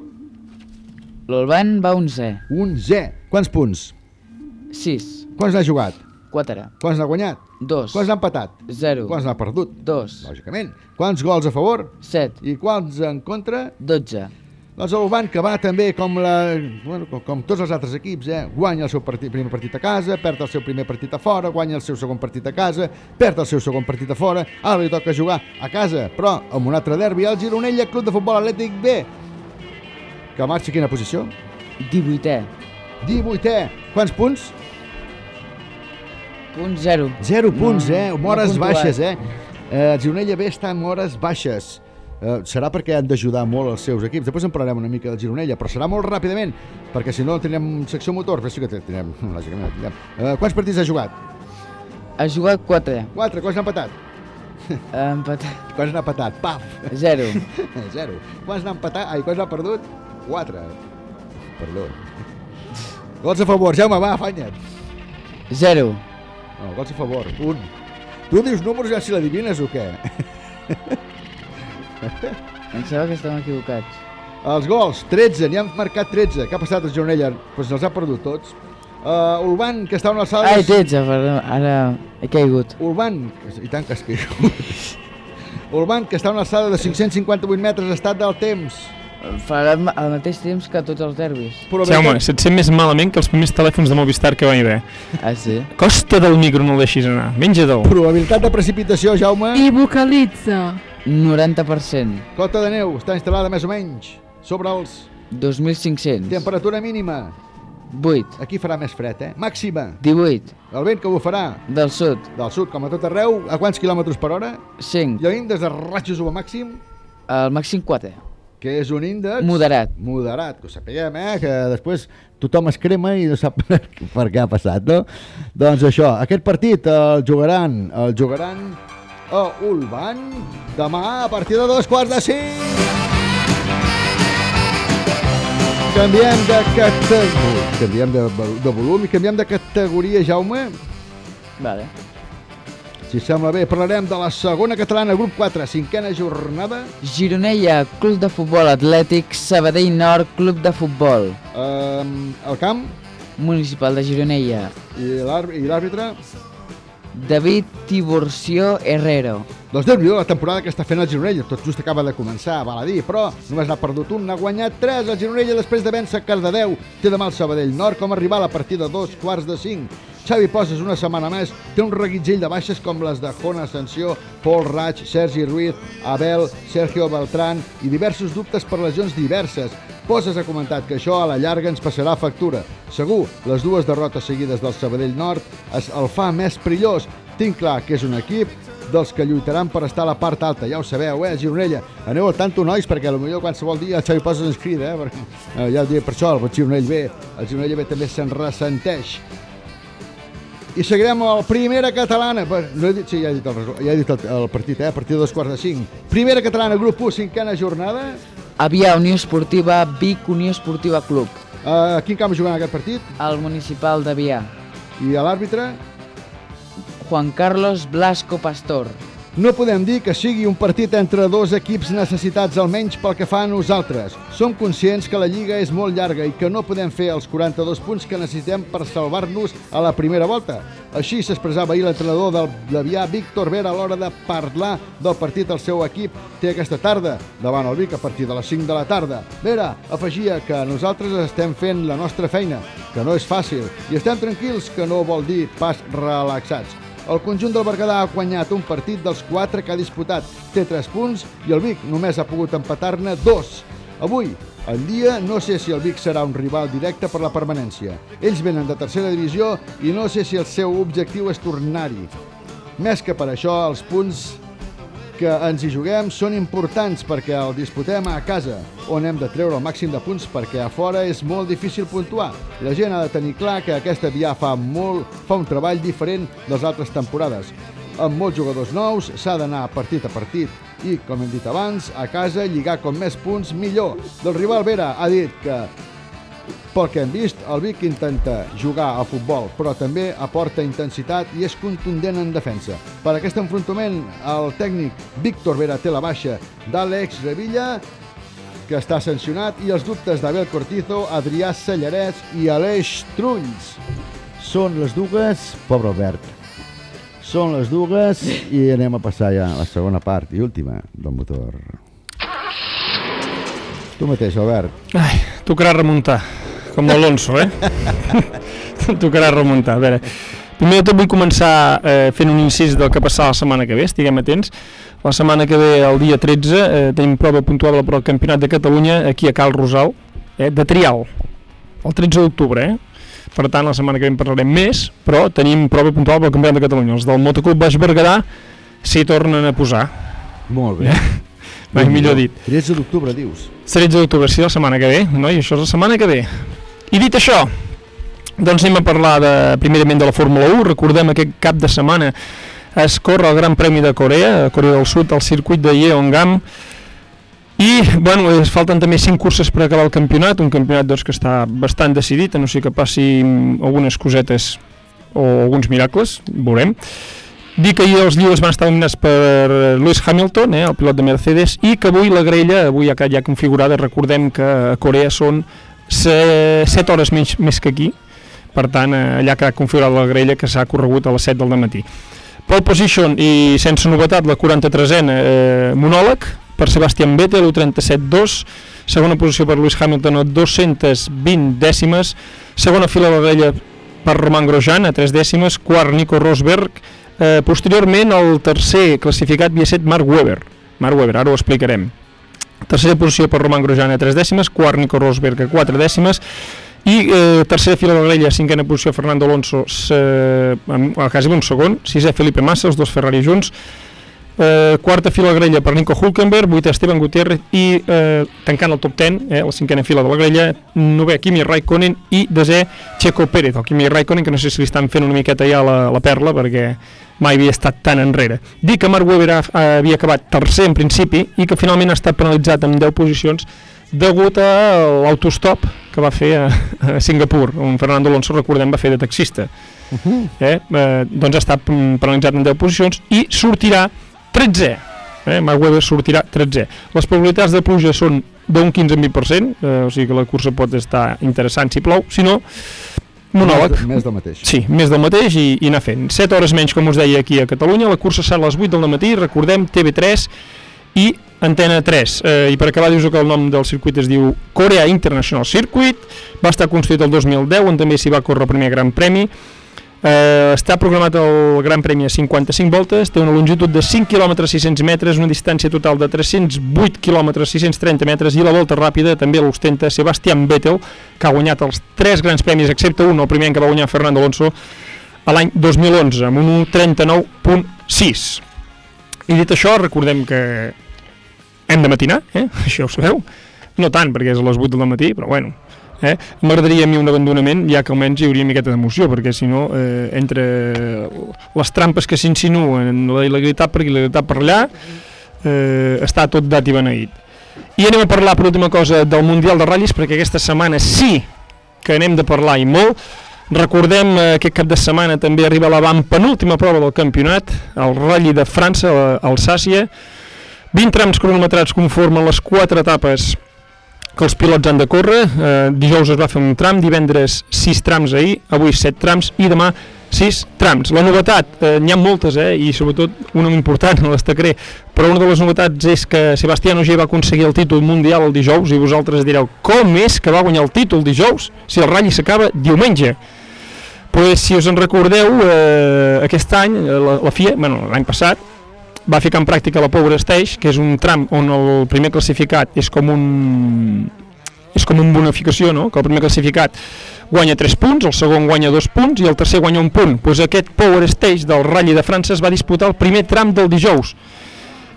L'Olban va 11. 11. Quants punts? 6. Quants n'ha jugat? 4. Quants n'ha guanyat? 2. Quants n'ha empatat? 0. Quants n'ha perdut? 2. Lògicament. Quants gols a favor? 7. I quants en contra? 12. Doncs el Uban, que va també com, la, bueno, com, com tots els altres equips, eh? guanya el seu partit, primer partit a casa, perd el seu primer partit a fora, guanya el seu segon partit a casa, perd el seu segon partit a fora, ara li toca jugar a casa, però amb un altre derbi, el Gironella Club de Futbol Atlètic B, que marxa a quina posició? 18è. 18è. Quants punts? Punt 0. 0 punts, No, eh? Amb no baixes, eh? eh? El Gironella B està amb hores baixes. Eh, serà perquè han d'ajudar molt els seus equips. Després en parlarem una mica del Gironella, però serà molt ràpidament, perquè si no tindrem secció motor, però sí que tindrem, [LAUGHS] lògicament tindrem. Eh, quants partits ha jugat? Ha jugat 4. 4. Quants n'ha empatat? Empatat. [LAUGHS] Quants n'ha empatat? Paf! 0. 0. [LAUGHS] Quants n'ha empatat? Ai, quants n'ha perdut? 4. Perdó. Gols a favor, Jaume, va, afanya't. 0. No, gols a favor, un. Tu dius números ja si l'adivines o què? [LAUGHS] Em sembla que estem equivocats. Els gols, 13, n'hi han marcat 13. Què ha passat al Gironella? Pues els ha perdut tots. Uh, Urban, que està a una alçada... Ai, 13, perdó, ara he caigut. Urban, i tant que has caigut. [LAUGHS] Urban, que està a una alçada de 558 metres, estat del temps. Farà el al mateix temps que tots els derbis. Però Sí, home, se't sent més malament que els primers telèfons de Movistar que van haver. Ah, sí? Costa del micro no el deixis anar. Menja d'ou. Probabilitat de precipitació, Jaume. I vocalitza. 90%. Cota de neu, està instal·lada més o menys sobre els... 2.500. Temperatura mínima. 8. Aquí farà més fred, eh? Màxima. 18. El vent que bufarà. Del sud. Del sud, com a tot arreu. A quants quilòmetres per hora? 5. I l'índex de ratxos o màxim, El màxim 4. que és un índex... Moderat. Moderat, que ho sapiguem, eh? Que després tothom es crema i no sap [LAUGHS] per, què ha passat, no? Doncs això, aquest partit el jugaran, el jugaran a Ulban demà a partir de dos quarts de cinc. Canviem de categoria, canviem de, de volum i canviem de categoria, Jaume. Vale. Si sembla bé, parlarem de la segona catalana, grup 4, cinquena jornada. Gironella, Club de Futbol Atlètic, Sabadell Nord, Club de Futbol. Um, el camp Municipal de Gironella. i l'àrb- i l'àrbitre. David Tiburció Herrero. Doncs déu nhi la temporada que està fent el Gironella, tot just acaba de començar, val a dir, però només n'ha perdut un, n'ha guanyat tres. El Gironella després de vèncer Cardedeu té demà el Sabadell Nord com a rival a partir de dos quarts de cinc. Xavi Poses una setmana més té un reguitzell de baixes com les de Jona Ascensió, Pol Raig, Sergi Ruiz, Abel, Sergio Beltrán i diversos dubtes per lesions diverses. Poses ha comentat que això a la llarga ens passarà factura. Segur, les dues derrotes seguides del Sabadell Nord es el fa més perillós. Tinc clar que és un equip dels que lluitaran per estar a la part alta, ja ho sabeu, eh, Gironella. Aneu al tanto, nois, perquè potser qualsevol dia el Xavi Poses ens crida, eh, perquè, eh, ja ho diré per això, el Gironell B, el Gironell B també se'n ressenteix. I seguirem a la primera catalana. No he dit, sí, ja he dit, el, ja he dit el, el partit, eh? A partir de dos quarts de cinc. Primera catalana, grup 1, cinquena jornada. Avià, Unió Esportiva, Vic, Unió Esportiva Club. Uh, a quin camp jugant aquest partit? El municipal d'Avià. I a l'àrbitre? Juan Carlos Blasco Pastor. No podem dir que sigui un partit entre dos equips necessitats almenys pel que fa a nosaltres. Som conscients que la Lliga és molt llarga i que no podem fer els 42 punts que necessitem per salvar-nos a la primera volta. Així s'expressava ahir l'entrenador del Lavià, Víctor Vera, a l'hora de parlar del partit del seu equip té aquesta tarda, davant el Vic a partir de les 5 de la tarda. Vera afegia que nosaltres estem fent la nostra feina, que no és fàcil, i estem tranquils, que no vol dir pas relaxats. El conjunt del Berguedà ha guanyat un partit dels quatre que ha disputat. Té 3 punts i el Vic només ha pogut empatar-ne 2. Avui, el dia, no sé si el Vic serà un rival directe per la permanència. Ells venen de tercera divisió i no sé si el seu objectiu és tornar-hi. Més que per això, els punts que ens hi juguem són importants perquè el disputem a casa, on hem de treure el màxim de punts perquè a fora és molt difícil puntuar. La gent ha de tenir clar que aquesta via fa molt, fa un treball diferent de les altres temporades. Amb molts jugadors nous s'ha d'anar partit a partit i, com hem dit abans, a casa lligar com més punts millor. Del rival Vera ha dit que pel que hem vist, el Vic intenta jugar a futbol, però també aporta intensitat i és contundent en defensa. Per aquest enfrontament, el tècnic Víctor Vera té la baixa d'Àlex Revilla, que està sancionat, i els dubtes d'Abel Cortizo, Adrià Sallarès i Aleix Trulls. Són les dues, pobre Albert, són les dues i anem a passar ja a la segona part i última del motor. Tu mateix, Albert. Ai, tocarà remuntar, com l'Alonso, eh? [LAUGHS] tocarà remuntar. A veure, primer de tot vull començar eh, fent un incís del que passarà la setmana que ve, estiguem atents. La setmana que ve, el dia 13, eh, tenim prova puntuable per al Campionat de Catalunya aquí a Cal Rosal, eh, de trial, el 13 d'octubre, eh? Per tant, la setmana que ve en parlarem més, però tenim prova puntual pel Campionat de Catalunya. Els del Motoclub Baix Berguedà s'hi tornen a posar. Molt bé. Eh? Mai millor dit. 13 d'octubre, dius. 13 d'octubre, sí, la setmana que ve, no? I això és la setmana que ve. I dit això, doncs anem a parlar de, primerament de la Fórmula 1. Recordem aquest cap de setmana es corre el Gran Premi de Corea, a Corea del Sud, al circuit de Yeongam. I, bueno, es falten també 5 curses per acabar el campionat, un campionat doncs, que està bastant decidit, a no sé que passi algunes cosetes o alguns miracles, veurem. Dir que ahir els lliures van estar dominats per Lewis Hamilton, eh, el pilot de Mercedes, i que avui la grella, avui ja, ja configurada, recordem que a Corea són 7 hores menys, més que aquí, per tant, eh, allà que ha configurat la grella que s'ha corregut a les 7 del matí. Pole position i sense novetat la 43a eh, monòleg per Sebastian Vettel, 37-2, segona posició per Lewis Hamilton a 220 dècimes, segona fila de la grella per Roman Grosjean a 3 dècimes, quart Nico Rosberg, eh, posteriorment el tercer classificat havia estat Mark Webber, Mark Webber, ara ho explicarem. Tercera posició per Roman Grosjean a 3 dècimes, quart Nico Rosberg a 4 dècimes, i eh, tercera fila de la grella, cinquena posició Fernando Alonso, a quasi un segon, sisè Felipe Massa, els dos Ferrari junts, eh, quarta fila de la grella per Nico Hulkenberg, vuitè Esteban Gutiérrez i eh, tancant el top 10, eh, la cinquena fila de la grella, novè Kimi Raikkonen i desè Checo Pérez, el Kimi Raikkonen, que no sé si li estan fent una miqueta ja la, la perla perquè mai havia estat tan enrere. Dic que Mark Webber ha, havia acabat tercer en principi i que finalment ha estat penalitzat amb 10 posicions degut a l'autostop que va fer a, a Singapur. Un Fernando Alonso, recordem, va fer de taxista. Uh -huh. eh? Eh, doncs ha estat penalitzat en 10 posicions i sortirà 13è. Eh? Mark Webber sortirà 13è. Les probabilitats de pluja són d'un 15-20%, eh, o sigui que la cursa pot estar interessant si plou. Si no, monòleg. Més, més del mateix. Sí, més del mateix i, i anar fent. 7 hores menys, com us deia, aquí a Catalunya. La cursa serà a les 8 del matí, recordem, TV3 i Antena 3. Eh, I per acabar, dius que el nom del circuit es diu Korea International Circuit. Va estar construït el 2010, on també s'hi va córrer el primer Gran Premi. Eh, està programat el Gran Premi a 55 voltes, té una longitud de 5 km 600 metres, una distància total de 308 km 630 metres i la volta ràpida també l'ostenta Sebastian Vettel, que ha guanyat els 3 grans premis, excepte un, el primer any que va guanyar Fernando Alonso, a l'any 2011, amb un 1.39.6. I dit això, recordem que hem de matinar, eh? [LAUGHS] això ho sabeu. No tant, perquè és a les 8 del matí, però bueno. Eh? M'agradaria a mi un abandonament, ja que almenys hi hauria miqueta d'emoció, perquè si no, eh, entre les trampes que s'insinuen, la il·legalitat per aquí, la il·legalitat per allà, eh, està tot dat i beneït. I anem a parlar per última cosa del Mundial de Ratllis, perquè aquesta setmana sí que n'hem de parlar i molt. Recordem eh, aquest cap de setmana també arriba la van penúltima prova del campionat, el Rally de França, a Alsàcia. 20 trams cronometrats conformen les quatre etapes que els pilots han de córrer. Eh, dijous es va fer un tram, divendres 6 trams ahir, avui 7 trams i demà 6 trams. La novetat, eh, n'hi ha moltes, eh, i sobretot una important, [LAUGHS] no destacaré, però una de les novetats és que Sebastián Ogier va aconseguir el títol mundial el dijous i vosaltres direu, com és que va guanyar el títol dijous si el ratll s'acaba diumenge? pues, si us en recordeu, eh, aquest any, eh, la, la FIA, bueno, l'any passat, va ficar en pràctica la Power Stage, que és un tram on el primer classificat és com un és com una bonificació, no? que el primer classificat guanya 3 punts, el segon guanya 2 punts i el tercer guanya un punt. Pues aquest Power Stage del Rally de França es va disputar el primer tram del dijous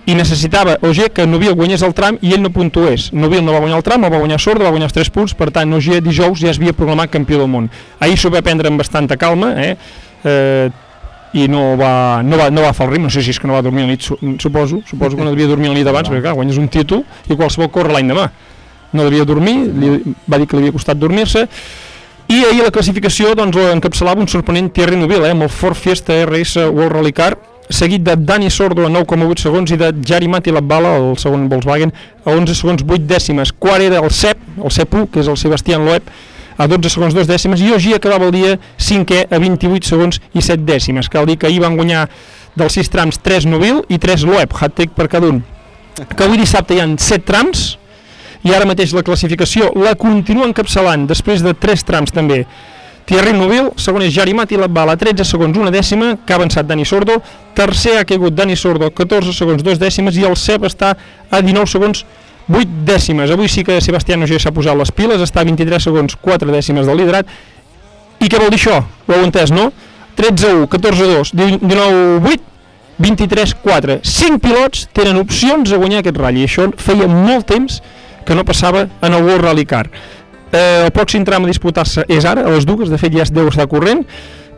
i necessitava Ogier que Nubil guanyés el tram i ell no puntués. Nubil no va guanyar el tram, el va guanyar Sordo, va guanyar els 3 punts, per tant Ogier dijous ja es havia proclamat campió del món. Ahir s'ho va prendre amb bastanta calma, eh? eh i no va, no, va, no va fer el ritme, no sé si és que no va dormir la nit, su- suposo, suposo que no devia dormir la nit abans, perquè clar, guanyes un títol i qualsevol corre l'any demà. No devia dormir, li, va dir que li havia costat dormir-se, i ahir la classificació doncs, encapçalava un sorprenent Thierry Neuville, eh, amb el Ford Fiesta RS World Rally Car, seguit de Dani Sordo a 9,8 segons i de Jari Mati Labbala, el segon Volkswagen, a 11 segons 8 dècimes. Quart era el CEP, el CEP1, que és el Sebastián Loeb, a 12 segons 2 dècimes, i Ogier acabava el dia 5è a 28 segons i 7 dècimes. Cal dir que ahir van guanyar dels 6 trams 3 Nubil i 3 Loeb, hat-trick per cada un. Que avui dissabte hi ha 7 trams, i ara mateix la classificació la continua encapçalant després de 3 trams també Thierry Nubil, segon és Jari Mati Labbala, 13 segons una dècima, que ha avançat Dani Sordo, tercer ha caigut Dani Sordo, 14 segons 2 dècimes, i el Cep està a 19 segons 8 dècimes. Avui sí que Sebastián Ogier s'ha posat les piles, està a 23 segons 4 dècimes del liderat. I què vol dir això? Ho heu entès, no? 13 1, 14 2, 19 8, 23 4. 5 pilots tenen opcions a guanyar aquest ratll, i això feia molt temps que no passava en el World Rally Car. Eh, el pròxim tram a disputar-se és ara, a les dues, de fet ja es deu estar corrent,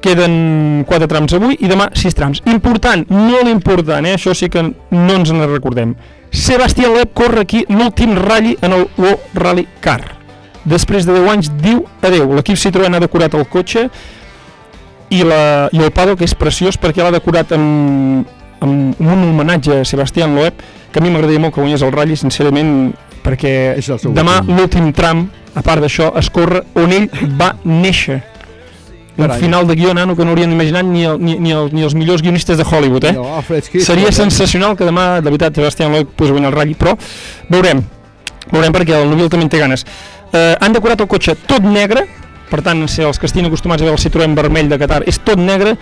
queden 4 trams avui i demà 6 trams. Important, molt important, eh? això sí que no ens en recordem. Sebastián Loeb corre aquí l'últim ratll en el World Rally Car. Després de 10 anys diu adeu. L'equip Citroën ha decorat el cotxe i, la, i el paddock és preciós perquè l'ha decorat amb, amb un homenatge a Sebastián Loeb que a mi m'agradaria molt que guanyés el ratll sincerament perquè demà l'últim tram a part d'això es corre on ell va néixer un Carai. final de guió nano que no haurien imaginat ni, el, ni, ni, el, ni els millors guionistes de Hollywood eh? No, Alfred Hitchcock, seria eh? sensacional que demà de veritat Sebastián Loeb pogués guanyar el ratll però veurem veurem perquè el Nubil també té ganes eh, han decorat el cotxe tot negre per tant, si els que estiguin acostumats a veure el Citroën vermell de Qatar, és tot negre,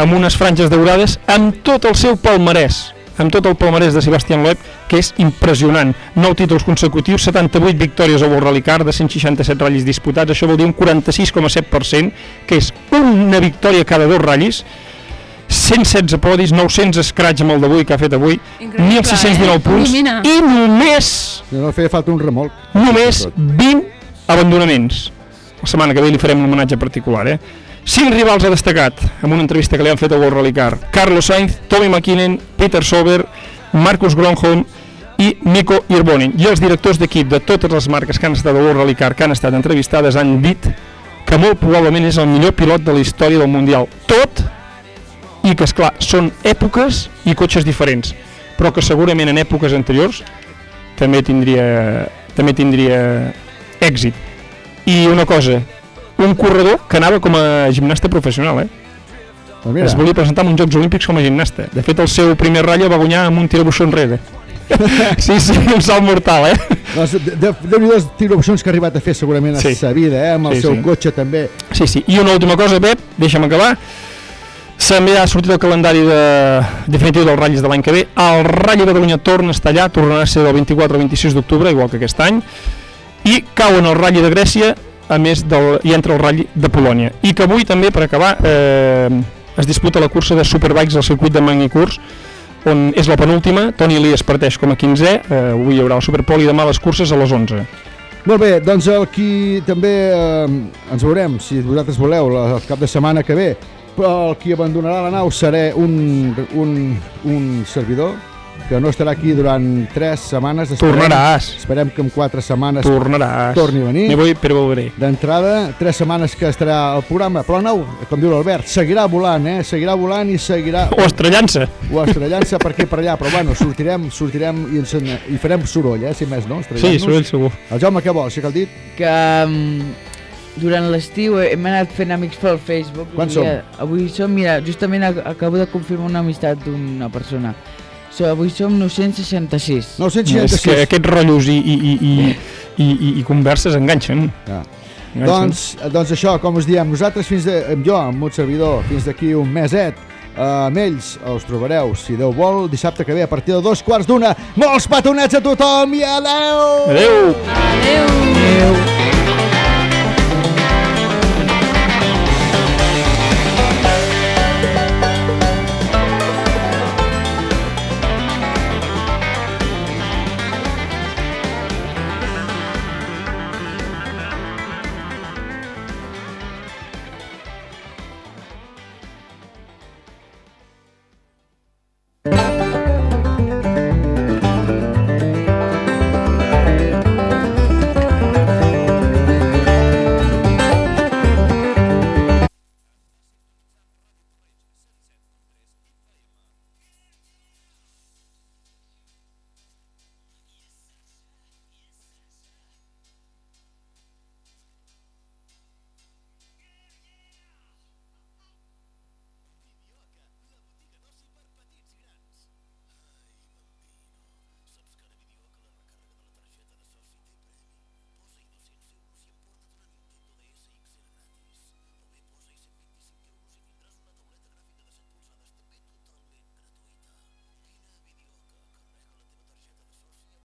amb unes franges daurades, amb tot el seu palmarès, amb tot el palmarès de Sebastián Loeb, que és impressionant. 9 títols consecutius, 78 victòries a World Rally Car, de 167 ratllis disputats, això vol dir un 46,7%, que és una victòria cada dos ratllis, 116 podis, 900 scratch amb el d'avui que ha fet avui, Increïble, 1.619 eh? punts Mira. i només No feia falta un remolc. només 20 abandonaments. La setmana que ve li farem un homenatge particular, eh? Cinc rivals ha destacat amb una entrevista que li han fet a World Rally Car. Carlos Sainz, Tommy McKinnon, Peter Sober, Marcus Gronholm i Nico Irbonen. I els directors d'equip de totes les marques que han estat a World Rally Car, que han estat entrevistades, han dit que molt probablement és el millor pilot de la història del Mundial. Tot i que, és clar són èpoques i cotxes diferents, però que segurament en èpoques anteriors també tindria, també tindria èxit. I una cosa, un corredor que anava com a gimnasta professional, eh? Doncs mira. Es volia presentar en uns Jocs Olímpics com a gimnasta. De fet, el seu primer ratlla va guanyar amb un tirabuixó enrere. [LAUGHS] sí, sí, un salt mortal, eh? Doncs, de, de, de dos tirabuixons que ha arribat a fer segurament a Sí. sa vida, eh? amb el Sí, seu sí. cotxe també. Sí, sí. I una última cosa, Pep, deixa'm acabar. També ha sortit el calendari de... definitiu dels ratllis de l'any que ve. El Ratll de Catalunya torna a estar allà, tornarà a ser del 24 al 26 d'octubre, igual que aquest any. I cau en el Ratll de Grècia, a més del... i entra el Ratll de Polònia. I que avui també, per acabar, eh, es disputa la cursa de Superbikes al circuit de Magnicurs, on és la penúltima, Toni Elias parteix com a 15è, eh, avui hi haurà el Superpol i demà les curses a les 11. Molt bé, doncs el qui també eh, ens veurem, si vosaltres voleu, la, el cap de setmana que ve, però el qui abandonarà la nau serà un, un, un servidor que no estarà aquí durant tres setmanes. Tornaràs. Esperem que en quatre setmanes Tornaràs. torni a venir. Me voy, però veuré. D'entrada, tres setmanes que estarà al programa, però nau, com diu l'Albert, seguirà volant, eh? Seguirà volant i seguirà... O estrellant-se. O estrellant-se per aquí per allà, però bueno, sortirem, sortirem i, ens, en- i farem soroll, eh? Si més, no? Estrellant-nos. Sí, soroll segur. El Jaume, què vols? Aixeca el dit? que um, durant l'estiu hem anat fent amics pel Facebook. Quants I, eh, Avui som, mira, justament ac- acabo de confirmar una amistat d'una persona. So, avui som 966. 966. És que aquests rotllos i, i, i, i, i, i, i converses enganxen. Ja. Enganxen. Doncs, doncs això, com us diem, nosaltres fins de, amb jo, amb un servidor, fins d'aquí un meset, eh, amb ells els trobareu, si Déu vol, dissabte que ve a partir de dos quarts d'una. Molts petonets a tothom i adeu! Adeu! Adeu! adeu.